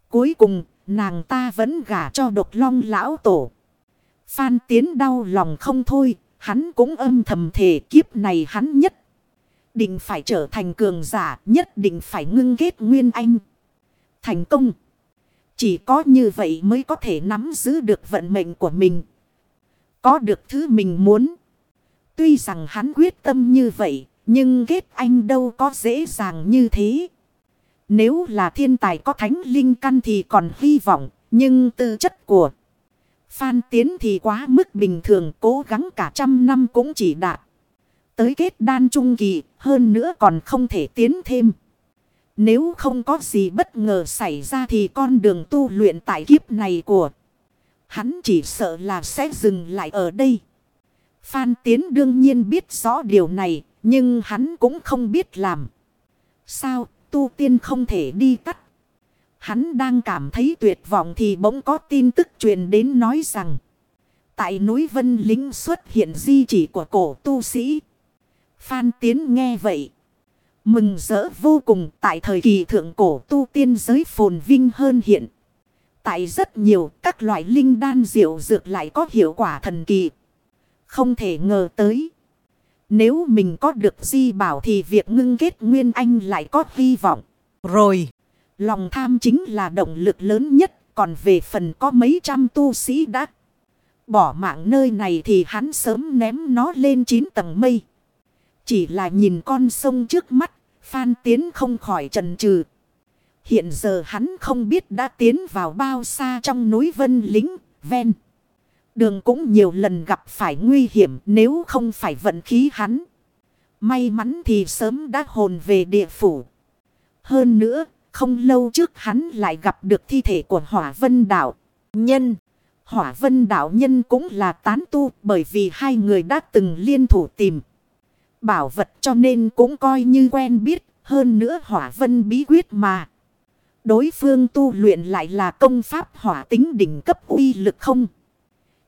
Cuối cùng nàng ta vẫn gả cho độc long lão tổ. Phan Tiến đau lòng không thôi, hắn cũng âm thầm thể kiếp này hắn nhất. Định phải trở thành cường giả, nhất định phải ngưng kết nguyên anh. Thành công. Chỉ có như vậy mới có thể nắm giữ được vận mệnh của mình. Có được thứ mình muốn. Tuy rằng hắn quyết tâm như vậy, nhưng kết anh đâu có dễ dàng như thế. Nếu là thiên tài có thánh linh căn thì còn hy vọng, nhưng tư chất của Phan Tiến thì quá mức bình thường cố gắng cả trăm năm cũng chỉ đạt. Tới kết đan trung kỳ hơn nữa còn không thể tiến thêm. Nếu không có gì bất ngờ xảy ra thì con đường tu luyện tại kiếp này của hắn chỉ sợ là sẽ dừng lại ở đây. Phan Tiến đương nhiên biết rõ điều này nhưng hắn cũng không biết làm. Sao tu tiên không thể đi tắt. Hắn đang cảm thấy tuyệt vọng thì bỗng có tin tức truyền đến nói rằng. Tại núi Vân Lính xuất hiện di chỉ của cổ tu sĩ. Phan Tiến nghe vậy. Mừng rỡ vô cùng, tại thời kỳ thượng cổ tu tiên giới phồn vinh hơn hiện. Tại rất nhiều các loại linh đan diệu dược lại có hiệu quả thần kỳ. Không thể ngờ tới. Nếu mình có được di bảo thì việc ngưng kết Nguyên Anh lại có hy vọng. Rồi, lòng tham chính là động lực lớn nhất. Còn về phần có mấy trăm tu sĩ đã bỏ mạng nơi này thì hắn sớm ném nó lên chín tầng mây. Chỉ là nhìn con sông trước mắt, Phan Tiến không khỏi trần trừ. Hiện giờ hắn không biết đã tiến vào bao xa trong núi Vân Lính, ven. Đường cũng nhiều lần gặp phải nguy hiểm nếu không phải vận khí hắn. May mắn thì sớm đã hồn về địa phủ. Hơn nữa, không lâu trước hắn lại gặp được thi thể của hỏa vân đạo. Nhân, hỏa vân đạo nhân cũng là tán tu bởi vì hai người đã từng liên thủ tìm. Bảo vật cho nên cũng coi như quen biết, hơn nữa hỏa vân bí quyết mà. Đối phương tu luyện lại là công pháp hỏa tính đỉnh cấp uy lực không.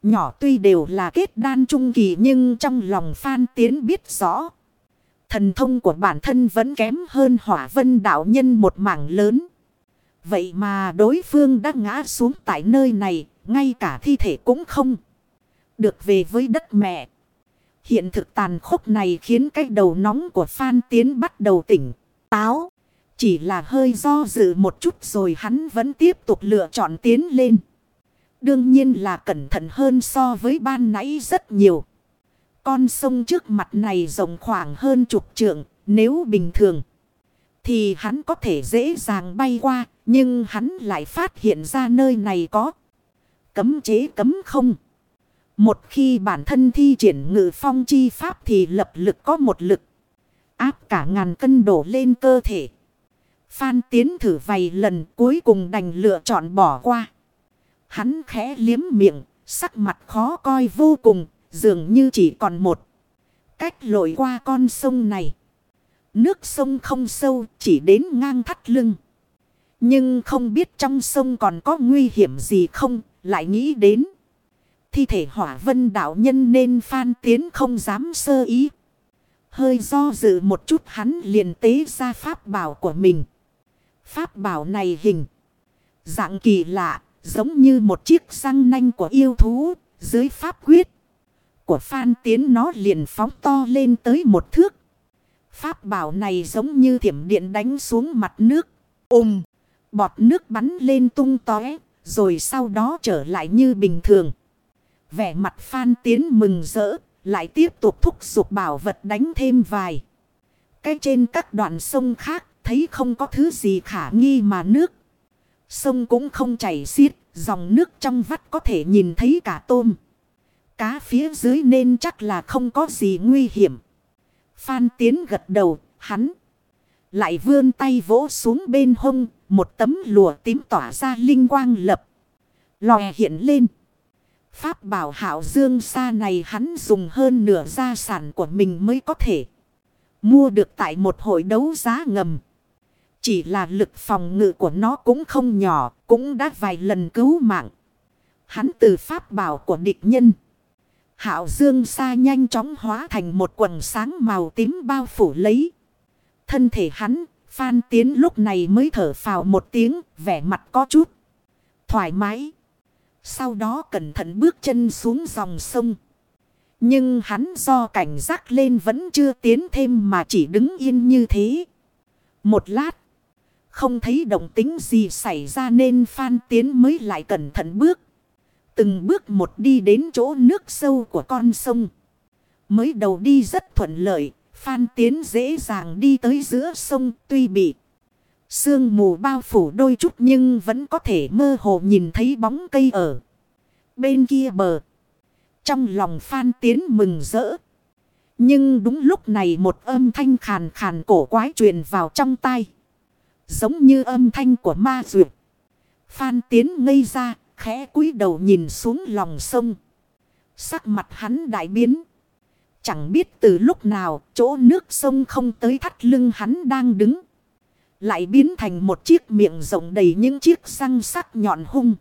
Nhỏ tuy đều là kết đan trung kỳ nhưng trong lòng Phan Tiến biết rõ. Thần thông của bản thân vẫn kém hơn hỏa vân đạo nhân một mảng lớn. Vậy mà đối phương đã ngã xuống tại nơi này, ngay cả thi thể cũng không được về với đất mẹ. Hiện thực tàn khốc này khiến cái đầu nóng của Phan Tiến bắt đầu tỉnh, táo. Chỉ là hơi do dự một chút rồi hắn vẫn tiếp tục lựa chọn tiến lên. Đương nhiên là cẩn thận hơn so với ban nãy rất nhiều. Con sông trước mặt này rộng khoảng hơn chục trượng, nếu bình thường. Thì hắn có thể dễ dàng bay qua, nhưng hắn lại phát hiện ra nơi này có cấm chế cấm không. Một khi bản thân thi triển ngự phong chi pháp thì lập lực có một lực. Áp cả ngàn cân đổ lên cơ thể. Phan tiến thử vài lần cuối cùng đành lựa chọn bỏ qua. Hắn khẽ liếm miệng, sắc mặt khó coi vô cùng, dường như chỉ còn một cách lội qua con sông này. Nước sông không sâu, chỉ đến ngang thắt lưng. Nhưng không biết trong sông còn có nguy hiểm gì không, lại nghĩ đến. Thi thể hỏa vân đạo nhân nên phan tiến không dám sơ ý. Hơi do dự một chút hắn liền tế ra pháp bảo của mình. Pháp bảo này hình. Dạng kỳ lạ, giống như một chiếc răng nanh của yêu thú, dưới pháp quyết. Của Phan Tiến nó liền phóng to lên tới một thước. Pháp bảo này giống như thiểm điện đánh xuống mặt nước. Ùm! bọt nước bắn lên tung tóe, rồi sau đó trở lại như bình thường. Vẻ mặt Phan Tiến mừng rỡ, lại tiếp tục thúc giục bảo vật đánh thêm vài. Cái trên các đoạn sông khác, thấy không có thứ gì khả nghi mà nước. Sông cũng không chảy xiết, dòng nước trong vắt có thể nhìn thấy cả tôm. Cá phía dưới nên chắc là không có gì nguy hiểm. Phan Tiến gật đầu, hắn. Lại vươn tay vỗ xuống bên hông, một tấm lùa tím tỏa ra linh quang lập. Lòe hiện lên. Pháp bảo hảo dương xa này hắn dùng hơn nửa gia sản của mình mới có thể. Mua được tại một hội đấu giá ngầm. Chỉ là lực phòng ngự của nó cũng không nhỏ, cũng đã vài lần cứu mạng. Hắn từ pháp bảo của địch nhân. Hạo dương xa nhanh chóng hóa thành một quần sáng màu tím bao phủ lấy. Thân thể hắn, Phan Tiến lúc này mới thở phào một tiếng, vẻ mặt có chút. Thoải mái. Sau đó cẩn thận bước chân xuống dòng sông. Nhưng hắn do cảnh giác lên vẫn chưa tiến thêm mà chỉ đứng yên như thế. Một lát. Không thấy động tính gì xảy ra nên Phan Tiến mới lại cẩn thận bước. Từng bước một đi đến chỗ nước sâu của con sông. Mới đầu đi rất thuận lợi. Phan Tiến dễ dàng đi tới giữa sông tuy bị. Sương mù bao phủ đôi chút nhưng vẫn có thể mơ hồ nhìn thấy bóng cây ở. Bên kia bờ. Trong lòng Phan Tiến mừng rỡ. Nhưng đúng lúc này một âm thanh khàn khàn cổ quái truyền vào trong tay. Giống như âm thanh của ma duyệt. Phan Tiến ngây ra, khẽ cúi đầu nhìn xuống lòng sông. Sắc mặt hắn đại biến. Chẳng biết từ lúc nào chỗ nước sông không tới thắt lưng hắn đang đứng. Lại biến thành một chiếc miệng rộng đầy những chiếc răng sắc nhọn hung.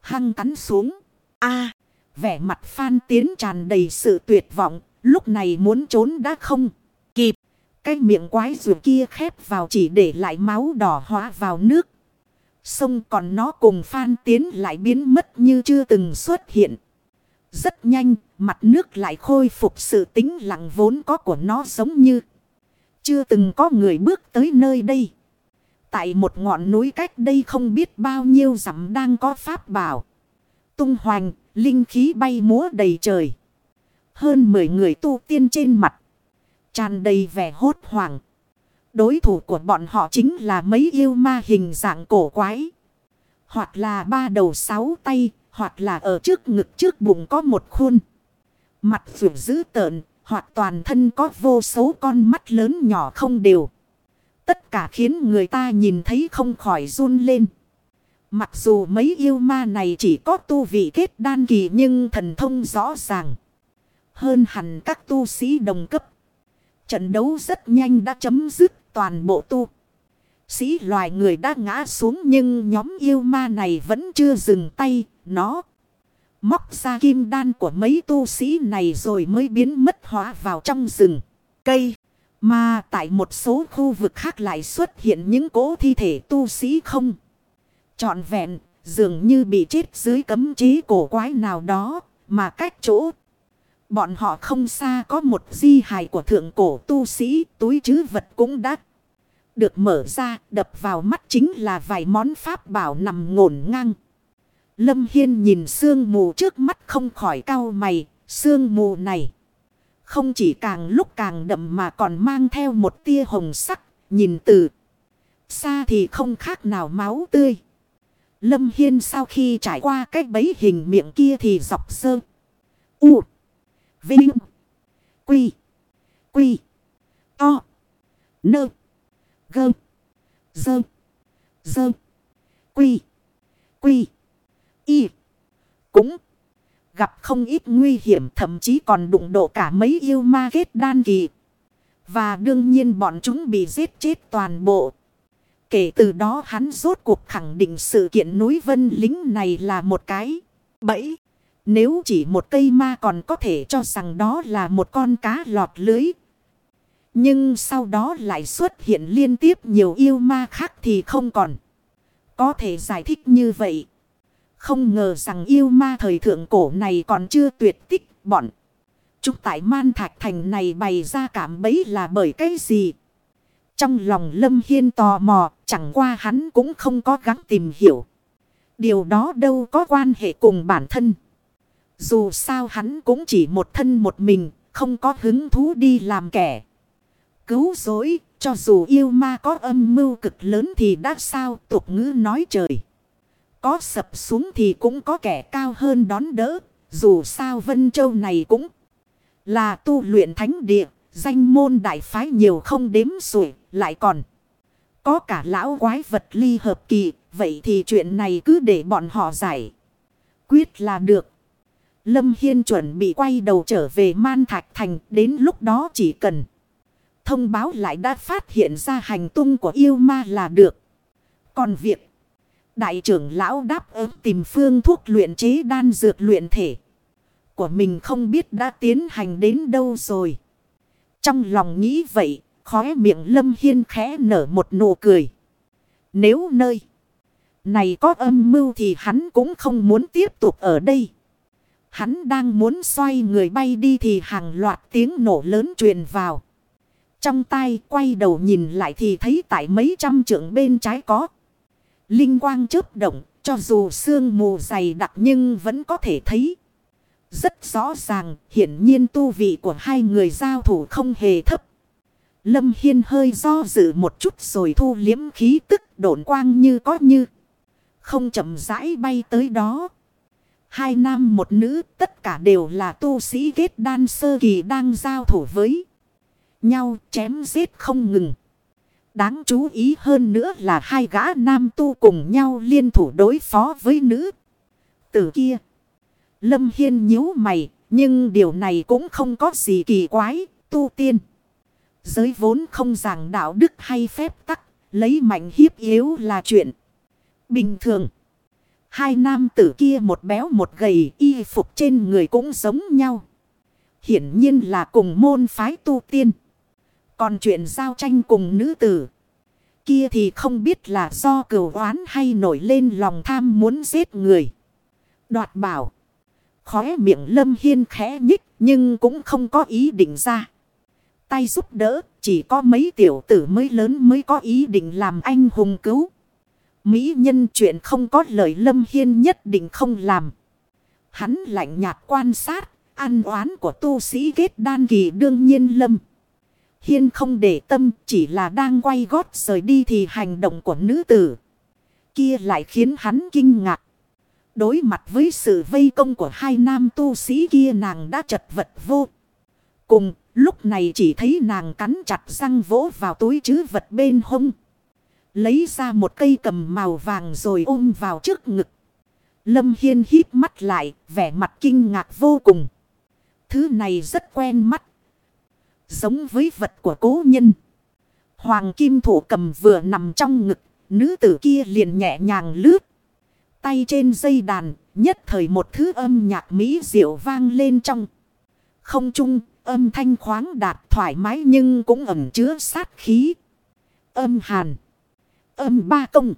Hăng cắn xuống. a vẻ mặt phan tiến tràn đầy sự tuyệt vọng. Lúc này muốn trốn đã không. Cái miệng quái rùa kia khép vào chỉ để lại máu đỏ hóa vào nước. Sông còn nó cùng phan tiến lại biến mất như chưa từng xuất hiện. Rất nhanh, mặt nước lại khôi phục sự tính lặng vốn có của nó giống như chưa từng có người bước tới nơi đây. Tại một ngọn núi cách đây không biết bao nhiêu dặm đang có pháp bảo. Tung hoành, linh khí bay múa đầy trời. Hơn 10 người tu tiên trên mặt. Tràn đầy vẻ hốt hoảng. Đối thủ của bọn họ chính là mấy yêu ma hình dạng cổ quái. Hoặc là ba đầu sáu tay, hoặc là ở trước ngực trước bụng có một khuôn. Mặt vượt dữ tợn, hoặc toàn thân có vô số con mắt lớn nhỏ không đều. Tất cả khiến người ta nhìn thấy không khỏi run lên. Mặc dù mấy yêu ma này chỉ có tu vị kết đan kỳ nhưng thần thông rõ ràng. Hơn hẳn các tu sĩ đồng cấp. Trận đấu rất nhanh đã chấm dứt toàn bộ tu. Sĩ loài người đã ngã xuống nhưng nhóm yêu ma này vẫn chưa dừng tay. Nó móc ra kim đan của mấy tu sĩ này rồi mới biến mất hóa vào trong rừng. Cây. Mà tại một số khu vực khác lại xuất hiện những cỗ thi thể tu sĩ không. Trọn vẹn, dường như bị chết dưới cấm chế cổ quái nào đó, mà cách chỗ. Bọn họ không xa có một di hài của thượng cổ tu sĩ, túi chứ vật cũng đã được mở ra, đập vào mắt chính là vài món pháp bảo nằm ngổn ngang. Lâm Hiên nhìn sương mù trước mắt không khỏi cau mày, sương mù này. Không chỉ càng lúc càng đậm mà còn mang theo một tia hồng sắc, nhìn từ xa thì không khác nào máu tươi. Lâm Hiên sau khi trải qua cách bấy hình miệng kia thì dọc sơ. U. Vinh. Quy. Quy. To. Nơ. Gơ. Dơ. Dơ. Quy. Quy. Y. Cũng. Gặp không ít nguy hiểm, thậm chí còn đụng độ cả mấy yêu ma kết đan kỳ. Và đương nhiên bọn chúng bị giết chết toàn bộ. Kể từ đó hắn rốt cuộc khẳng định sự kiện núi vân lính này là một cái bẫy. Nếu chỉ một cây ma còn có thể cho rằng đó là một con cá lọt lưới. Nhưng sau đó lại xuất hiện liên tiếp nhiều yêu ma khác thì không còn. Có thể giải thích như vậy. Không ngờ rằng yêu ma thời thượng cổ này còn chưa tuyệt tích bọn. Chúng tại man thạch thành này bày ra cảm bấy là bởi cái gì? Trong lòng Lâm Hiên tò mò, chẳng qua hắn cũng không có gắng tìm hiểu. Điều đó đâu có quan hệ cùng bản thân. Dù sao hắn cũng chỉ một thân một mình, không có hứng thú đi làm kẻ. Cứu dối, cho dù yêu ma có âm mưu cực lớn thì đã sao tục ngữ nói trời. Có sập xuống thì cũng có kẻ cao hơn đón đỡ. Dù sao Vân Châu này cũng là tu luyện thánh địa. Danh môn đại phái nhiều không đếm xuể. Lại còn có cả lão quái vật ly hợp kỳ. Vậy thì chuyện này cứ để bọn họ giải. Quyết là được. Lâm Hiên chuẩn bị quay đầu trở về Man Thạch Thành. Đến lúc đó chỉ cần thông báo lại đã phát hiện ra hành tung của yêu ma là được. Còn việc Đại trưởng lão đáp ứng tìm phương thuốc luyện chế đan dược luyện thể. Của mình không biết đã tiến hành đến đâu rồi. Trong lòng nghĩ vậy, khóe miệng Lâm Hiên khẽ nở một nụ cười. Nếu nơi này có âm mưu thì hắn cũng không muốn tiếp tục ở đây. Hắn đang muốn xoay người bay đi thì hàng loạt tiếng nổ lớn truyền vào. Trong tay quay đầu nhìn lại thì thấy tại mấy trăm trượng bên trái có. Linh quang chớp động, cho dù sương mù dày đặc nhưng vẫn có thể thấy. Rất rõ ràng, hiển nhiên tu vị của hai người giao thủ không hề thấp. Lâm Hiên hơi do dự một chút rồi thu liếm khí tức độn quang như có như. Không chậm rãi bay tới đó. Hai nam một nữ, tất cả đều là tu sĩ kết đan sơ kỳ đang giao thủ với nhau, chém giết không ngừng. Đáng chú ý hơn nữa là hai gã nam tu cùng nhau liên thủ đối phó với nữ. Tử kia. Lâm Hiên nhíu mày. Nhưng điều này cũng không có gì kỳ quái. Tu tiên. Giới vốn không giảng đạo đức hay phép tắc. Lấy mạnh hiếp yếu là chuyện bình thường. Hai nam tử kia một béo một gầy, y phục trên người cũng giống nhau. Hiển nhiên là cùng môn phái tu tiên. Còn chuyện giao tranh cùng nữ tử. Kia thì không biết là do cửu oán hay nổi lên lòng tham muốn giết người. Đoạt bảo. Khóe miệng lâm hiên khẽ nhích nhưng cũng không có ý định ra. Tay giúp đỡ, chỉ có mấy tiểu tử mới lớn mới có ý định làm anh hùng cứu. Mỹ nhân chuyện không có lời lâm hiên nhất định không làm. Hắn lạnh nhạt quan sát, an oán của tu sĩ kết đan kỳ đương nhiên lâm. Hiên không để tâm chỉ là đang quay gót rời đi thì hành động của nữ tử. Kia lại khiến hắn kinh ngạc. Đối mặt với sự vây công của hai nam tu sĩ kia nàng đã chật vật vô. Cùng lúc này chỉ thấy nàng cắn chặt răng vỗ vào túi chứ vật bên hông. Lấy ra một cây cầm màu vàng rồi ôm vào trước ngực. Lâm Hiên hít mắt lại, vẻ mặt kinh ngạc vô cùng. Thứ này rất quen mắt. Giống với vật của cố nhân. Hoàng kim thủ cầm vừa nằm trong ngực, nữ tử kia liền nhẹ nhàng lướt. Tay trên dây đàn, nhất thời một thứ âm nhạc mỹ diệu vang lên trong. Không trung, âm thanh khoáng đạt thoải mái nhưng cũng ẩm chứa sát khí. Âm hàn. Âm ba công.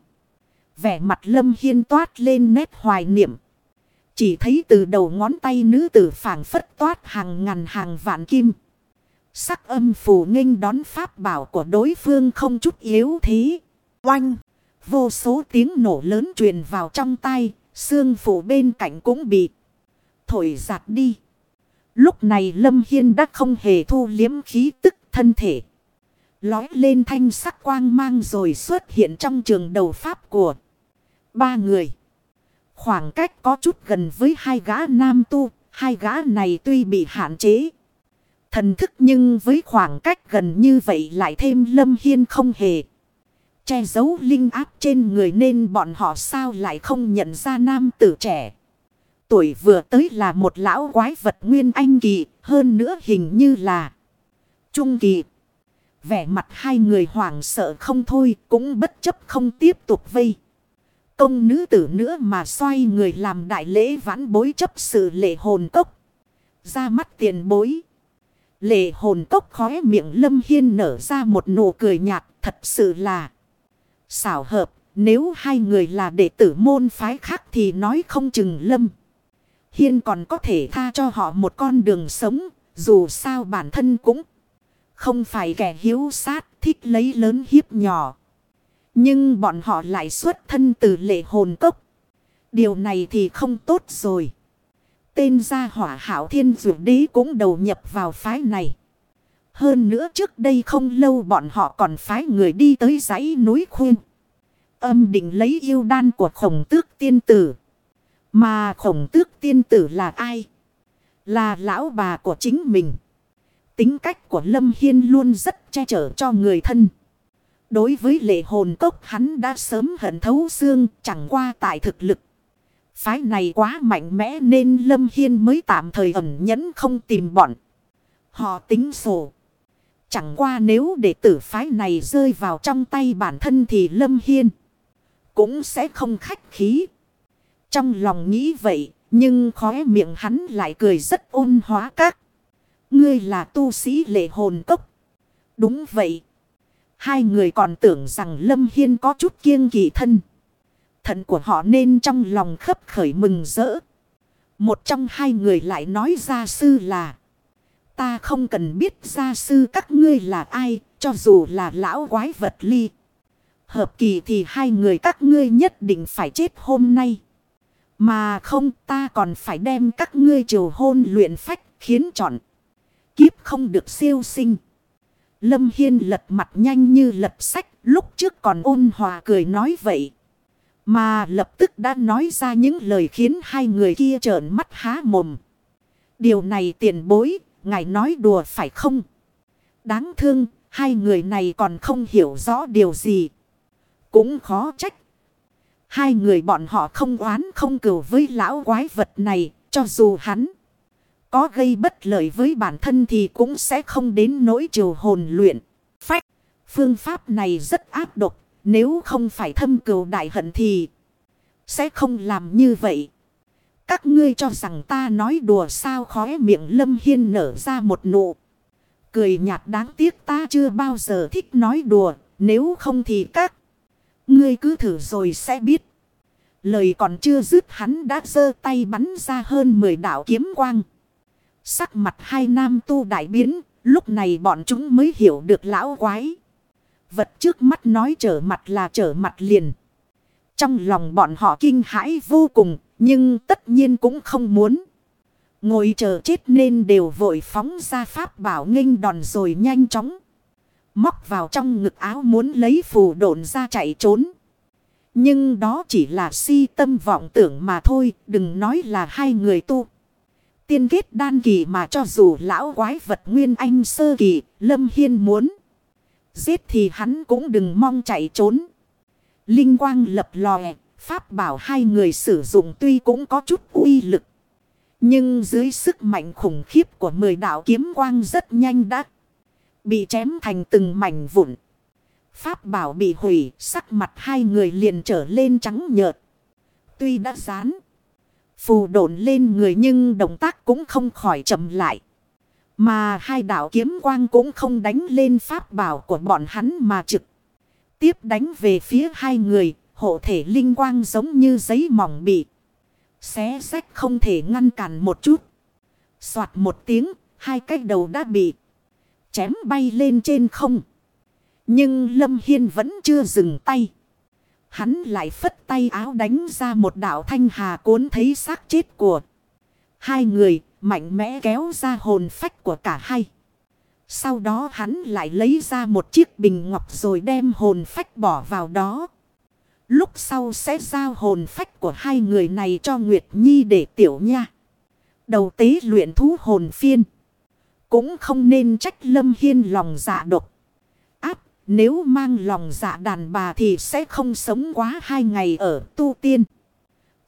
Vẻ mặt lâm hiên toát lên nét hoài niệm. Chỉ thấy từ đầu ngón tay nữ tử phảng phất toát hàng ngàn hàng vạn kim. Sắc âm phù nghênh đón pháp bảo của đối phương không chút yếu thế. Oanh! Vô số tiếng nổ lớn truyền vào trong tay. Xương phủ bên cạnh cũng bị thổi giạt đi. Lúc này Lâm Hiên đã không hề thu liếm khí tức thân thể. Lói lên thanh sắc quang mang rồi xuất hiện trong trường đầu pháp của ba người. Khoảng cách có chút gần với hai gã nam tu, hai gã này tuy bị hạn chế. Thần thức nhưng với khoảng cách gần như vậy lại thêm lâm hiên không hề. Che giấu linh áp trên người nên bọn họ sao lại không nhận ra nam tử trẻ. Tuổi vừa tới là một lão quái vật nguyên anh kỳ, hơn nữa hình như là trung kỳ. Vẻ mặt hai người hoảng sợ không thôi, cũng bất chấp không tiếp tục vây. Công nữ tử nữa mà xoay người làm đại lễ vãn bối chấp sự lệ hồn cốc. Ra mắt tiền bối. Lệ hồn cốc khóe miệng lâm hiên nở ra một nụ cười nhạt, thật sự là xảo hợp. Nếu hai người là đệ tử môn phái khác thì nói không chừng lâm. Hiên còn có thể tha cho họ một con đường sống. Dù sao bản thân cũng không phải kẻ hiếu sát thích lấy lớn hiếp nhỏ. Nhưng bọn họ lại xuất thân từ lệ hồn cốc. Điều này thì không tốt rồi. Tên gia hỏa hảo thiên dụ đế cũng đầu nhập vào phái này. Hơn nữa trước đây không lâu bọn họ còn phái người đi tới dãy núi khuyên. Âm định lấy yêu đan của khổng tước tiên tử. Mà khổng tước tiên tử là ai? Là lão bà của chính mình. Tính cách của Lâm Hiên luôn rất che chở cho người thân. Đối với lệ hồn cốc hắn đã sớm hận thấu xương chẳng qua tại thực lực. Phái này quá mạnh mẽ nên Lâm Hiên mới tạm thời ẩn nhẫn không tìm bọn. Họ tính sổ. Chẳng qua nếu đệ tử phái này rơi vào trong tay bản thân thì Lâm Hiên cũng sẽ không khách khí. Trong lòng nghĩ vậy, nhưng khóe miệng hắn lại cười rất ôn hóa các. Ngươi là tu sĩ lệ hồn cốc. Đúng vậy. Hai người còn tưởng rằng Lâm Hiên có chút kiêng kỳ thân. Thận của họ nên trong lòng khấp khởi mừng rỡ. Một trong hai người lại nói gia sư là. Ta không cần biết gia sư các ngươi là ai, cho dù là lão quái vật ly. Hợp kỳ thì hai người các ngươi nhất định phải chết hôm nay. Mà không ta còn phải đem các ngươi triều hôn luyện phách khiến chọn. Kiếp không được siêu sinh. Lâm Hiên lật mặt nhanh như lật sách, lúc trước còn ôn hòa cười nói vậy. Mà lập tức đã nói ra những lời khiến hai người kia trợn mắt há mồm. Điều này tiền bối, ngài nói đùa phải không? Đáng thương, hai người này còn không hiểu rõ điều gì. Cũng khó trách. Hai người bọn họ không oán không cừu với lão quái vật này, cho dù hắn có gây bất lợi với bản thân thì cũng sẽ không đến nỗi triều hồn luyện. Phách, phương pháp này rất áp độc, nếu không phải thâm cừu đại hận thì sẽ không làm như vậy. Các ngươi cho rằng ta nói đùa sao khóe miệng Lâm Hiên nở ra một nụ. Cười nhạt đáng tiếc ta chưa bao giờ thích nói đùa. Nếu không thì các ngươi cứ thử rồi sẽ biết. Lời còn chưa dứt hắn đã giơ tay bắn ra hơn 10 đạo kiếm quang. Sắc mặt hai nam tu đại biến. Lúc này bọn chúng mới hiểu được lão quái. Vật trước mắt nói trở mặt là trở mặt liền. Trong lòng bọn họ kinh hãi vô cùng. Nhưng tất nhiên cũng không muốn. Ngồi chờ chết nên đều vội phóng ra pháp bảo nghênh đòn rồi nhanh chóng. Móc vào trong ngực áo muốn lấy phù độn ra chạy trốn. Nhưng đó chỉ là si tâm vọng tưởng mà thôi. Đừng nói là hai người tu. Tiên kết đan kỳ mà cho dù lão quái vật nguyên anh sơ kỳ, Lâm Hiên muốn. Giết thì hắn cũng đừng mong chạy trốn. Linh quang lập lòe, pháp bảo hai người sử dụng tuy cũng có chút uy lực. Nhưng dưới sức mạnh khủng khiếp của mười đạo kiếm quang rất nhanh đã bị chém thành từng mảnh vụn. Pháp bảo bị hủy, sắc mặt hai người liền trở lên trắng nhợt. Tuy đã dán phù độn lên người nhưng động tác cũng không khỏi chậm lại. Mà hai đạo kiếm quang cũng không đánh lên pháp bảo của bọn hắn mà trực. Tiếp đánh về phía hai người, hộ thể linh quang giống như giấy mỏng bị. Xé sách không thể ngăn cản một chút. Xoạt một tiếng, hai cái đầu đã bị chém bay lên trên không. Nhưng Lâm Hiên vẫn chưa dừng tay. Hắn lại phất tay áo đánh ra một đạo thanh hà cuốn thấy xác chết của hai người, mạnh mẽ kéo ra hồn phách của cả hai. Sau đó hắn lại lấy ra một chiếc bình ngọc rồi đem hồn phách bỏ vào đó. Lúc sau sẽ giao hồn phách của hai người này cho Nguyệt Nhi để tiểu nha. Đầu tế luyện thú hồn phiên. Cũng không nên trách Lâm Hiên lòng dạ độc. Nếu mang lòng dạ đàn bà thì sẽ không sống quá hai ngày ở tu tiên.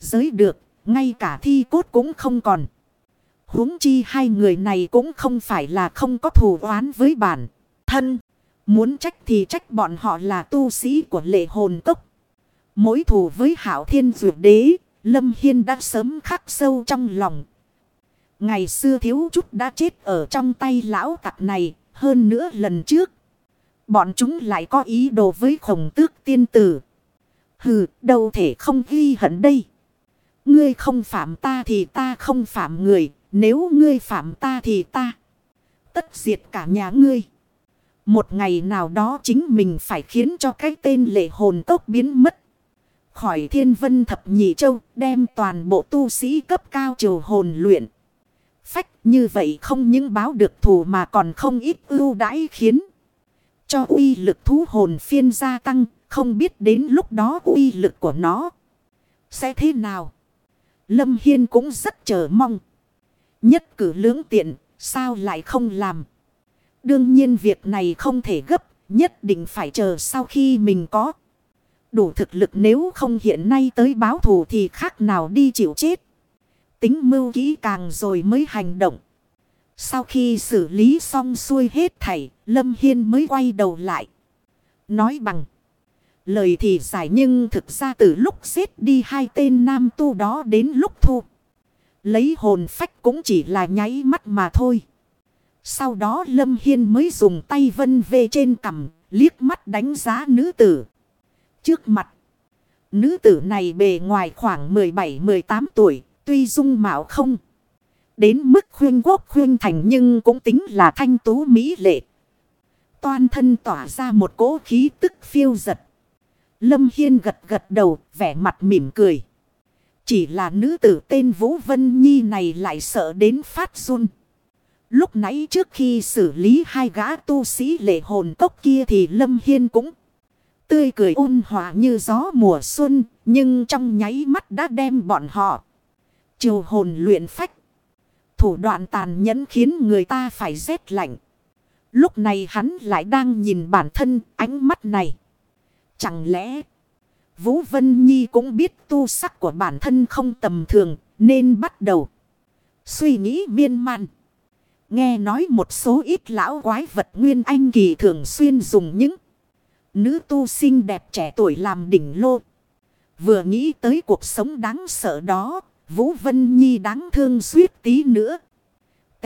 Giới được, ngay cả thi cốt cũng không còn. huống chi hai người này cũng không phải là không có thù oán với bản thân. Muốn trách thì trách bọn họ là tu sĩ của lệ hồn cốc. Mối thù với hảo thiên dụ đế, Lâm Hiên đã sớm khắc sâu trong lòng. Ngày xưa thiếu chút đã chết ở trong tay lão tặc này, hơn nữa lần trước. Bọn chúng lại có ý đồ với khổng tước tiên tử. Hừ, đâu thể không ghi hận đây. Ngươi không phạm ta thì ta không phạm người, nếu ngươi phạm ta thì ta. Tất diệt cả nhà ngươi. Một ngày nào đó chính mình phải khiến cho cái tên lệ hồn tốc biến mất khỏi thiên vân thập nhị châu, đem toàn bộ tu sĩ cấp cao triều hồn luyện. Phách như vậy không những báo được thù mà còn không ít ưu đãi khiến cho uy lực thú hồn phiên gia tăng, không biết đến lúc đó uy lực của nó sẽ thế nào. Lâm Hiên cũng rất chờ mong. Nhất cử lưỡng tiện, sao lại không làm. Đương nhiên việc này không thể gấp, nhất định phải chờ sau khi mình có đủ thực lực nếu không hiện nay tới báo thù thì khác nào đi chịu chết. Tính mưu kỹ càng rồi mới hành động. Sau khi xử lý xong xuôi hết thảy, Lâm Hiên mới quay đầu lại. Nói bằng. Lời thì dài nhưng thực ra từ lúc xếp đi hai tên nam tu đó đến lúc thu. Lấy hồn phách cũng chỉ là nháy mắt mà thôi. Sau đó Lâm Hiên mới dùng tay vân về trên cằm, liếc mắt đánh giá nữ tử trước mặt. Nữ tử này bề ngoài khoảng 17-18 tuổi, tuy dung mạo không. Đến mức khuyên quốc khuyên thành nhưng cũng tính là thanh tú mỹ lệ. Toan thân tỏa ra một cỗ khí tức phiêu giật. Lâm Hiên gật gật đầu, vẻ mặt mỉm cười. Chỉ là nữ tử tên Vũ Vân Nhi này lại sợ đến phát run. Lúc nãy trước khi xử lý hai gã tu sĩ lệ hồn tốc kia thì Lâm Hiên cũng Tươi cười ôn hòa như gió mùa xuân, nhưng trong nháy mắt đã đem bọn họ. chiều hồn luyện phách. Thủ đoạn tàn nhẫn khiến người ta phải rét lạnh. Lúc này hắn lại đang nhìn bản thân ánh mắt này. Chẳng lẽ, Vũ Vân Nhi cũng biết tu sắc của bản thân không tầm thường, nên bắt đầu suy nghĩ miên man. Nghe nói một số ít lão quái vật nguyên anh kỳ thường xuyên dùng những Nữ tu xinh đẹp trẻ tuổi làm đỉnh lô. Vừa nghĩ tới cuộc sống đáng sợ đó. Vũ Vân Nhi đáng thương suýt tí nữa.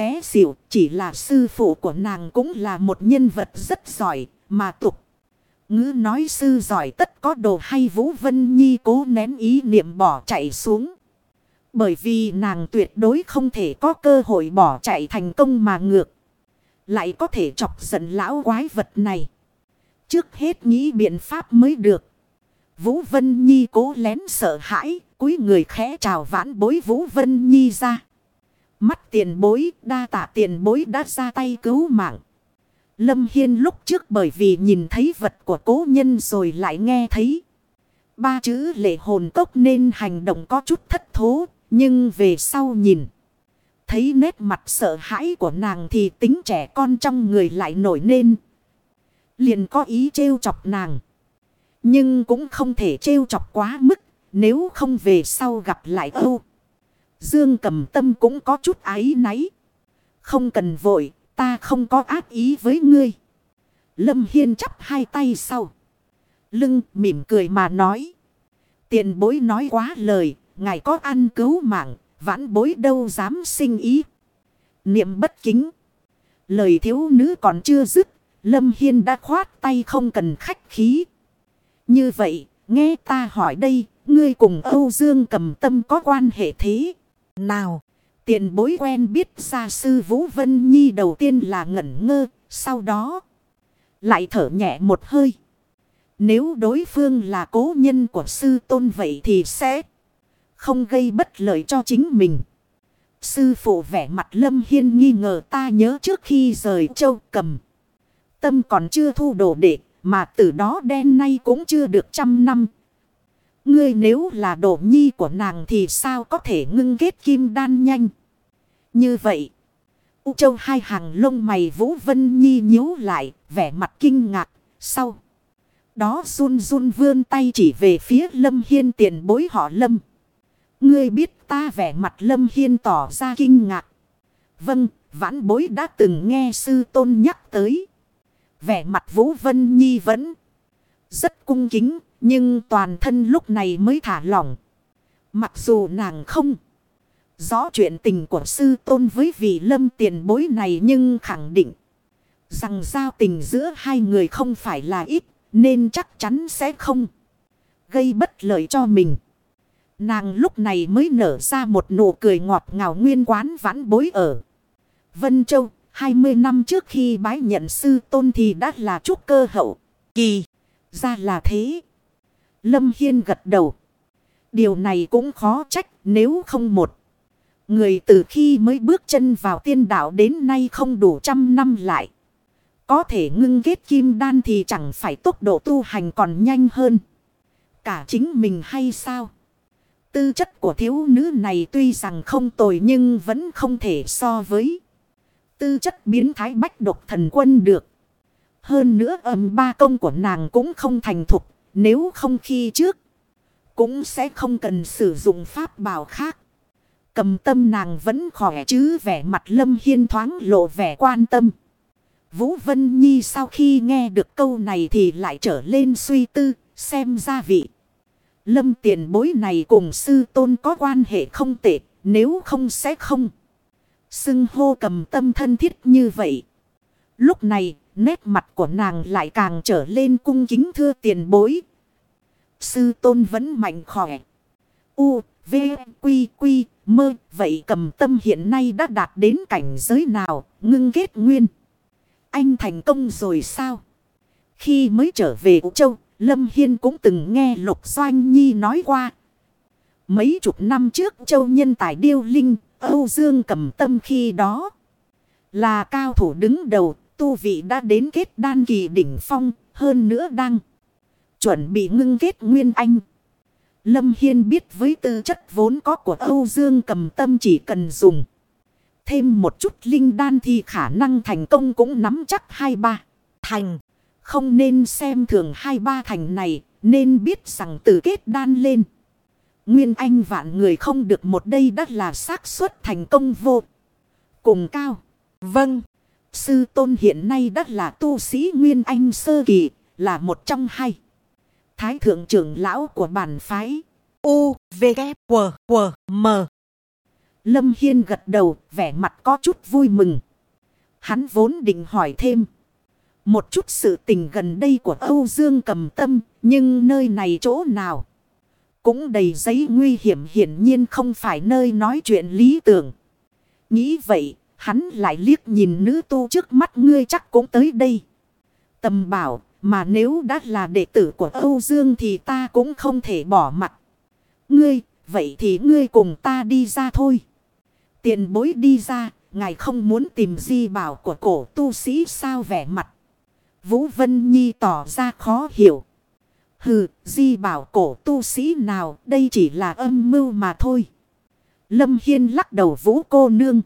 Té xỉu, chỉ là sư phụ của nàng cũng là một nhân vật rất giỏi, mà tục. Ngữ nói sư giỏi tất có đồ hay Vũ Vân Nhi cố nén ý niệm bỏ chạy xuống. Bởi vì nàng tuyệt đối không thể có cơ hội bỏ chạy thành công mà ngược. Lại có thể chọc giận lão quái vật này. Trước hết nghĩ biện pháp mới được. Vũ Vân Nhi cố lén sợ hãi. cúi người khẽ chào vãn bối Vũ Vân Nhi ra. Mắt tiền bối, đa tạ tiền bối đã ra tay cứu mạng. Lâm Hiên lúc trước bởi vì nhìn thấy vật của cố nhân rồi lại nghe thấy. Ba chữ lệ hồn cốc nên hành động có chút thất thố. Nhưng về sau nhìn. Thấy nét mặt sợ hãi của nàng thì tính trẻ con trong người lại nổi lên. Liền có ý trêu chọc nàng. Nhưng cũng không thể trêu chọc quá mức. Nếu không về sau gặp lại Âu. Dương cầm tâm cũng có chút ái náy. Không cần vội, ta không có ác ý với ngươi. Lâm Hiên chắp hai tay sau. Lưng mỉm cười mà nói. Tiền bối nói quá lời, ngài có ăn cứu mạng, vãn bối đâu dám sinh ý. Niệm bất kính. Lời thiếu nữ còn chưa dứt, Lâm Hiên đã khoát tay không cần khách khí. Như vậy, nghe ta hỏi đây, ngươi cùng Âu Dương cầm tâm có quan hệ thế nào? Tiền bối quen biết gia sư Vũ Vân Nhi đầu tiên là ngẩn ngơ, sau đó lại thở nhẹ một hơi. Nếu đối phương là cố nhân của sư tôn vậy thì sẽ không gây bất lợi cho chính mình. Sư phụ vẻ mặt Lâm Hiên nghi ngờ ta nhớ trước khi rời châu cầm. Tâm còn chưa thu đồ đệ, mà từ đó đen nay cũng chưa được trăm năm. Ngươi nếu là đồ nhi của nàng thì sao có thể ngưng kết kim đan nhanh. Như vậy, U Châu hai hàng lông mày Vũ Vân Nhi nhíu lại, vẻ mặt kinh ngạc, sau. Đó run run vươn tay chỉ về phía Lâm Hiên tiền bối họ Lâm. Ngươi biết ta vẻ mặt Lâm Hiên tỏ ra kinh ngạc. Vâng, vãn bối đã từng nghe sư tôn nhắc tới. Vẻ mặt Vũ Vân Nhi vẫn rất cung kính, nhưng toàn thân lúc này mới thả lỏng. Mặc dù nàng không rõ chuyện tình của sư tôn với vị lâm tiền bối này nhưng khẳng định rằng giao tình giữa hai người không phải là ít nên chắc chắn sẽ không gây bất lợi cho mình. Nàng lúc này mới nở ra một nụ cười ngọt ngào nguyên quán vãn bối ở. Vân Châu, 20 năm trước khi bái nhận sư tôn thì đã là trúc cơ hậu. Kỳ, ra là thế. Lâm Hiên gật đầu. Điều này cũng khó trách nếu không một. Người từ khi mới bước chân vào tiên đạo đến nay không đủ trăm năm lại. Có thể ngưng kết kim đan thì chẳng phải tốc độ tu hành còn nhanh hơn. Cả chính mình hay sao? Tư chất của thiếu nữ này tuy rằng không tồi nhưng vẫn không thể so với tư chất biến thái bách độc thần quân được. Hơn nữa âm ba công của nàng cũng không thành thục, nếu không khi trước cũng sẽ không cần sử dụng pháp bảo khác. Cầm tâm nàng vẫn khỏe chứ vẻ mặt lâm hiên thoáng lộ vẻ quan tâm. Vũ Vân Nhi sau khi nghe được câu này thì lại trở lên suy tư, xem ra vị. Lâm tiền bối này cùng sư tôn có quan hệ không tệ, nếu không sẽ không. Xưng hô cầm tâm thân thiết như vậy. Lúc này, nét mặt của nàng lại càng trở lên cung kính thưa tiền bối. Sư tôn vẫn mạnh khỏe. U, V, Quy, Quy, mơ. Vậy cầm tâm hiện nay đã đạt đến cảnh giới nào, ngưng kết nguyên. Anh thành công rồi sao? Khi mới trở về Ú Châu, Lâm Hiên cũng từng nghe Lục Doanh Nhi nói qua. Mấy chục năm trước châu nhân tài điêu linh, Âu Dương cầm tâm khi đó. Là cao thủ đứng đầu, tu vị đã đến kết đan kỳ đỉnh phong, hơn nữa đang chuẩn bị ngưng kết nguyên anh. Lâm Hiên biết với tư chất vốn có của Âu Dương cầm tâm chỉ cần dùng. Thêm một chút linh đan thì khả năng thành công cũng nắm chắc hai ba thành. Không nên xem thường hai ba thành này, nên biết rằng từ kết đan lên. Nguyên anh vạn người không được một đây đã là xác suất thành công vô. Cùng cao. Vâng. Sư tôn hiện nay đã là tu sĩ Nguyên Anh sơ kỳ, là một trong hai. Thái thượng trưởng lão của bản phái. U, V, K, W, W, M. Lâm Hiên gật đầu, vẻ mặt có chút vui mừng. Hắn vốn định hỏi thêm. Một chút sự tình gần đây của Âu Dương cầm tâm, nhưng nơi này chỗ nào? Cũng đầy giấy nguy hiểm hiển nhiên không phải nơi nói chuyện lý tưởng. Nghĩ vậy, hắn lại liếc nhìn nữ tu trước mắt ngươi chắc cũng tới đây. Tầm bảo, mà nếu đã là đệ tử của Âu Dương thì ta cũng không thể bỏ mặt. Ngươi, vậy thì ngươi cùng ta đi ra thôi. Tiền bối đi ra, ngài không muốn tìm di bảo của cổ tu sĩ sao vẻ mặt. Vũ Vân Nhi tỏ ra khó hiểu. Hừ, di bảo cổ tu sĩ nào, đây chỉ là âm mưu mà thôi. Lâm Hiên lắc đầu vũ cô nương.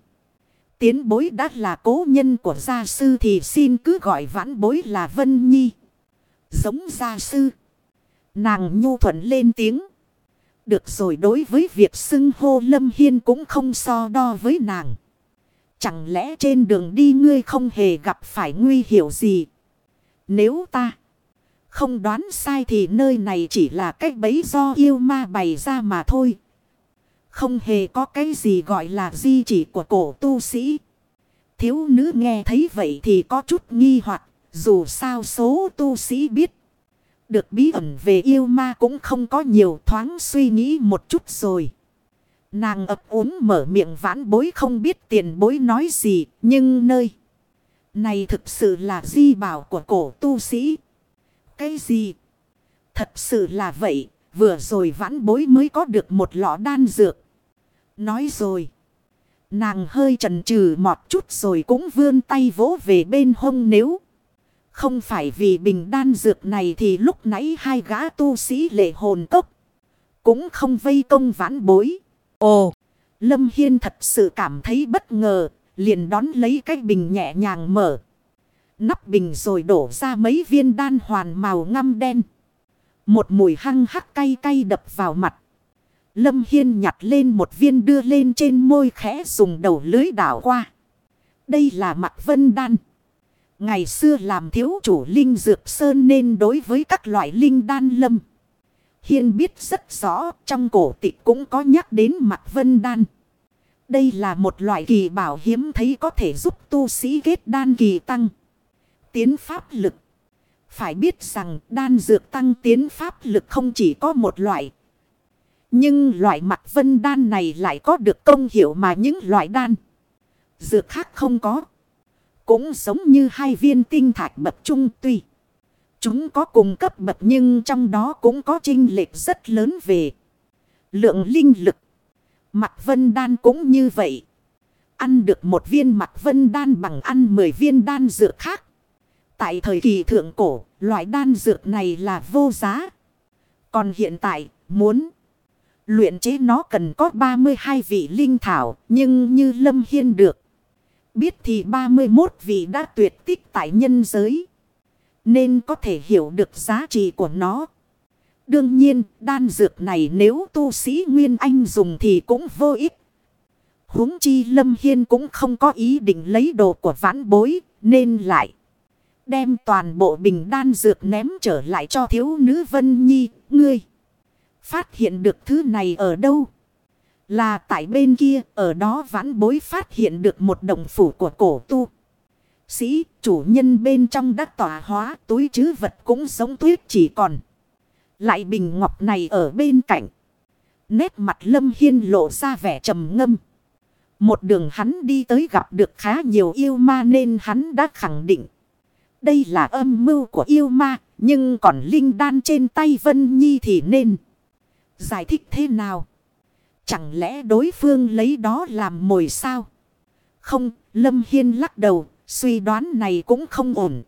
Tiến bối đã là cố nhân của gia sư thì xin cứ gọi vãn bối là Vân Nhi. Giống gia sư. Nàng nhu thuận lên tiếng. Được rồi đối với việc xưng hô Lâm Hiên cũng không so đo với nàng. Chẳng lẽ trên đường đi ngươi không hề gặp phải nguy hiểu gì? Nếu ta không đoán sai thì nơi này chỉ là cách bấy do yêu ma bày ra mà thôi. Không hề có cái gì gọi là di chỉ của cổ tu sĩ. Thiếu nữ nghe thấy vậy thì có chút nghi hoặc dù sao số tu sĩ biết. Được bí ẩn về yêu ma cũng không có nhiều thoáng suy nghĩ một chút rồi. Nàng ấp úng mở miệng vãn bối không biết tiền bối nói gì, nhưng nơi này thực sự là di bảo của cổ tu sĩ. Cái gì? Thật sự là vậy, vừa rồi vãn bối mới có được một lọ đan dược. Nói rồi. Nàng hơi chần chừ một chút rồi cũng vươn tay vỗ về bên hông nếu. Không phải vì bình đan dược này thì lúc nãy hai gã tu sĩ lệ hồn tốc. Cũng không vây công vãn bối. Ồ, Lâm Hiên thật sự cảm thấy bất ngờ. Liền đón lấy cái bình nhẹ nhàng mở. Nắp bình rồi đổ ra mấy viên đan hoàn màu ngăm đen. Một mùi hăng hắc cay cay đập vào mặt. Lâm Hiên nhặt lên một viên đưa lên trên môi khẽ dùng đầu lưới đảo qua. Đây là mặt vân đan. Ngày xưa làm thiếu chủ linh dược sơn nên đối với các loại linh đan lâm. Hiên biết rất rõ, trong cổ tịch cũng có nhắc đến mặt vân đan. Đây là một loại kỳ bảo hiếm thấy có thể giúp tu sĩ kết đan kỳ tăng. Tiến pháp lực. Phải biết rằng đan dược tăng tiến pháp lực không chỉ có một loại. Nhưng loại mặt vân đan này lại có được công hiệu mà những loại đan. Dược khác không có. Cũng giống như hai viên tinh thạch bậc trung tuy. Chúng có cùng cấp bậc nhưng trong đó cũng có trinh lệch rất lớn về lượng linh lực. Mặt vân đan cũng như vậy. Ăn được một viên mặt vân đan bằng ăn 10 viên đan dược khác. Tại thời kỳ thượng cổ, loại đan dược này là vô giá. Còn hiện tại, muốn luyện chế nó cần có 32 vị linh thảo, nhưng như Lâm Hiên được. Biết thì 31 vị đã tuyệt tích tại nhân giới. Nên có thể hiểu được giá trị của nó. Đương nhiên, đan dược này nếu tu sĩ Nguyên Anh dùng thì cũng vô ích. huống chi Lâm Hiên cũng không có ý định lấy đồ của vãn bối, nên lại. Đem toàn bộ bình đan dược ném trở lại cho thiếu nữ Vân Nhi, ngươi. Phát hiện được thứ này ở đâu? Là tại bên kia, ở đó vãn bối phát hiện được một đồng phủ của cổ tu. Sĩ, chủ nhân bên trong đã tỏa hóa túi chứ vật cũng giống tuyết chỉ còn. Lại bình ngọc này ở bên cạnh. Nét mặt lâm hiên lộ ra vẻ trầm ngâm. Một đường hắn đi tới gặp được khá nhiều yêu ma nên hắn đã khẳng định. Đây là âm mưu của yêu ma, nhưng còn linh đan trên tay Vân Nhi thì nên. Giải thích thế nào? Chẳng lẽ đối phương lấy đó làm mồi sao? Không, Lâm Hiên lắc đầu, suy đoán này cũng không ổn.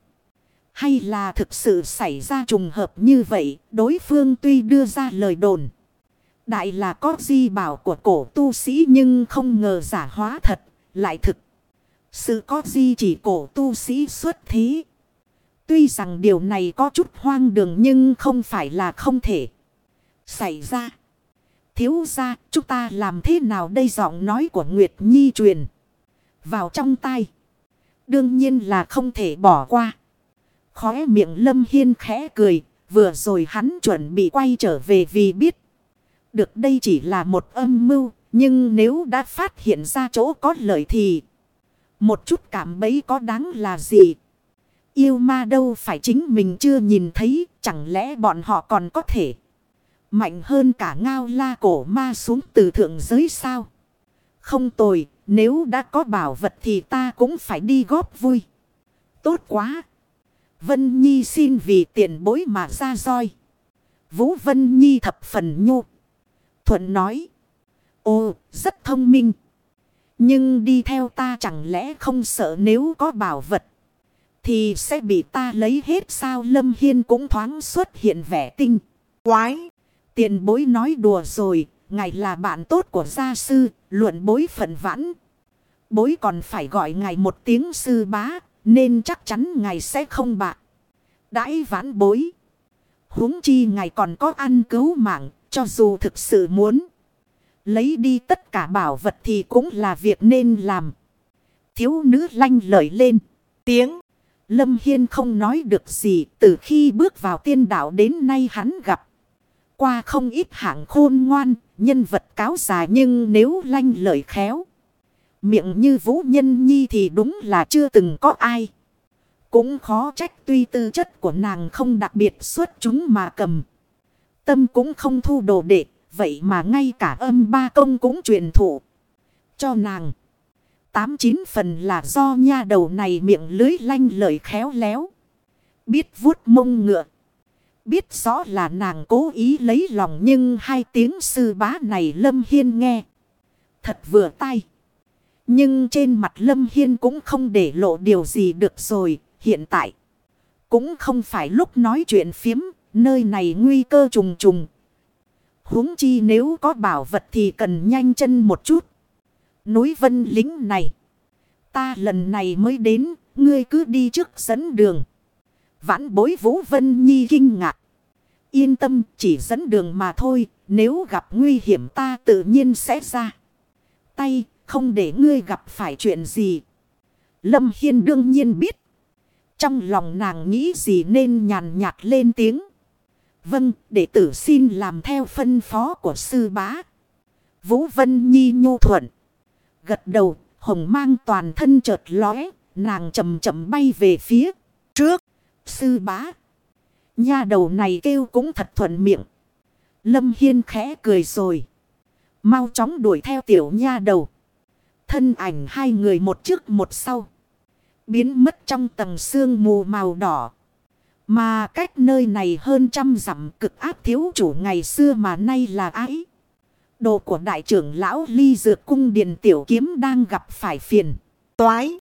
Hay là thực sự xảy ra trùng hợp như vậy, đối phương tuy đưa ra lời đồn. Đại là có di bảo của cổ tu sĩ nhưng không ngờ giả hóa thật, lại thực. Sự có di chỉ cổ tu sĩ xuất thí. Tuy rằng điều này có chút hoang đường nhưng không phải là không thể xảy ra. Thiếu ra, chúng ta làm thế nào đây giọng nói của Nguyệt Nhi truyền vào trong tay. Đương nhiên là không thể bỏ qua. Khóe miệng Lâm Hiên khẽ cười, vừa rồi hắn chuẩn bị quay trở về vì biết. Được đây chỉ là một âm mưu, nhưng nếu đã phát hiện ra chỗ có lợi thì... Một chút cảm bấy có đáng là gì? Yêu ma đâu phải chính mình chưa nhìn thấy, chẳng lẽ bọn họ còn có thể mạnh hơn cả ngao la cổ ma xuống từ thượng giới sao? Không tồi, nếu đã có bảo vật thì ta cũng phải đi góp vui. Tốt quá! Vân Nhi xin vì tiền bối mà ra roi. Vũ Vân Nhi thập phần nhô. Thuận nói. Ồ, rất thông minh. Nhưng đi theo ta chẳng lẽ không sợ nếu có bảo vật. Thì sẽ bị ta lấy hết sao Lâm Hiên cũng thoáng xuất hiện vẻ tinh. Quái. Tiền bối nói đùa rồi. Ngài là bạn tốt của gia sư. Luận bối phận vãn. Bối còn phải gọi ngài một tiếng sư bá. Nên chắc chắn ngài sẽ không bạc. Đãi vãn bối. huống chi ngài còn có ăn cứu mạng. Cho dù thực sự muốn. Lấy đi tất cả bảo vật thì cũng là việc nên làm. Thiếu nữ lanh lợi lên. Tiếng. Lâm Hiên không nói được gì. Từ khi bước vào tiên đạo đến nay hắn gặp. Qua không ít hạng khôn ngoan. Nhân vật cáo già nhưng nếu lanh lợi khéo. Miệng như vũ nhân nhi thì đúng là chưa từng có ai. Cũng khó trách tuy tư chất của nàng không đặc biệt xuất chúng mà cầm. Tâm cũng không thu đồ đệ. Vậy mà ngay cả âm ba công cũng truyền thụ cho nàng. Tám chín phần là do nha đầu này miệng lưới lanh lời khéo léo. Biết vuốt mông ngựa. Biết rõ là nàng cố ý lấy lòng nhưng hai tiếng sư bá này Lâm Hiên nghe. Thật vừa tay. Nhưng trên mặt Lâm Hiên cũng không để lộ điều gì được rồi. Hiện tại. Cũng không phải lúc nói chuyện phiếm. Nơi này nguy cơ trùng trùng huống chi nếu có bảo vật thì cần nhanh chân một chút. Núi vân lính này. Ta lần này mới đến, ngươi cứ đi trước dẫn đường. Vãn bối Vũ Vân Nhi kinh ngạc. Yên tâm chỉ dẫn đường mà thôi, nếu gặp nguy hiểm ta tự nhiên sẽ ra. Tay, không để ngươi gặp phải chuyện gì. Lâm Hiên đương nhiên biết. Trong lòng nàng nghĩ gì nên nhàn nhạt lên tiếng. Vâng, đệ tử xin làm theo phân phó của sư bá. Vũ Vân Nhi nhu thuận. Gật đầu, hồng mang toàn thân chợt lóe, nàng chậm chậm bay về phía trước. Sư bá. Nha đầu này kêu cũng thật thuận miệng. Lâm Hiên khẽ cười rồi. Mau chóng đuổi theo tiểu nha đầu. Thân ảnh hai người một trước một sau. Biến mất trong tầng sương mù màu đỏ. Mà cách nơi này hơn trăm dặm cực áp thiếu chủ ngày xưa mà nay là ái. Đồ của đại trưởng lão ly dược cung điền tiểu kiếm đang gặp phải phiền. Toái.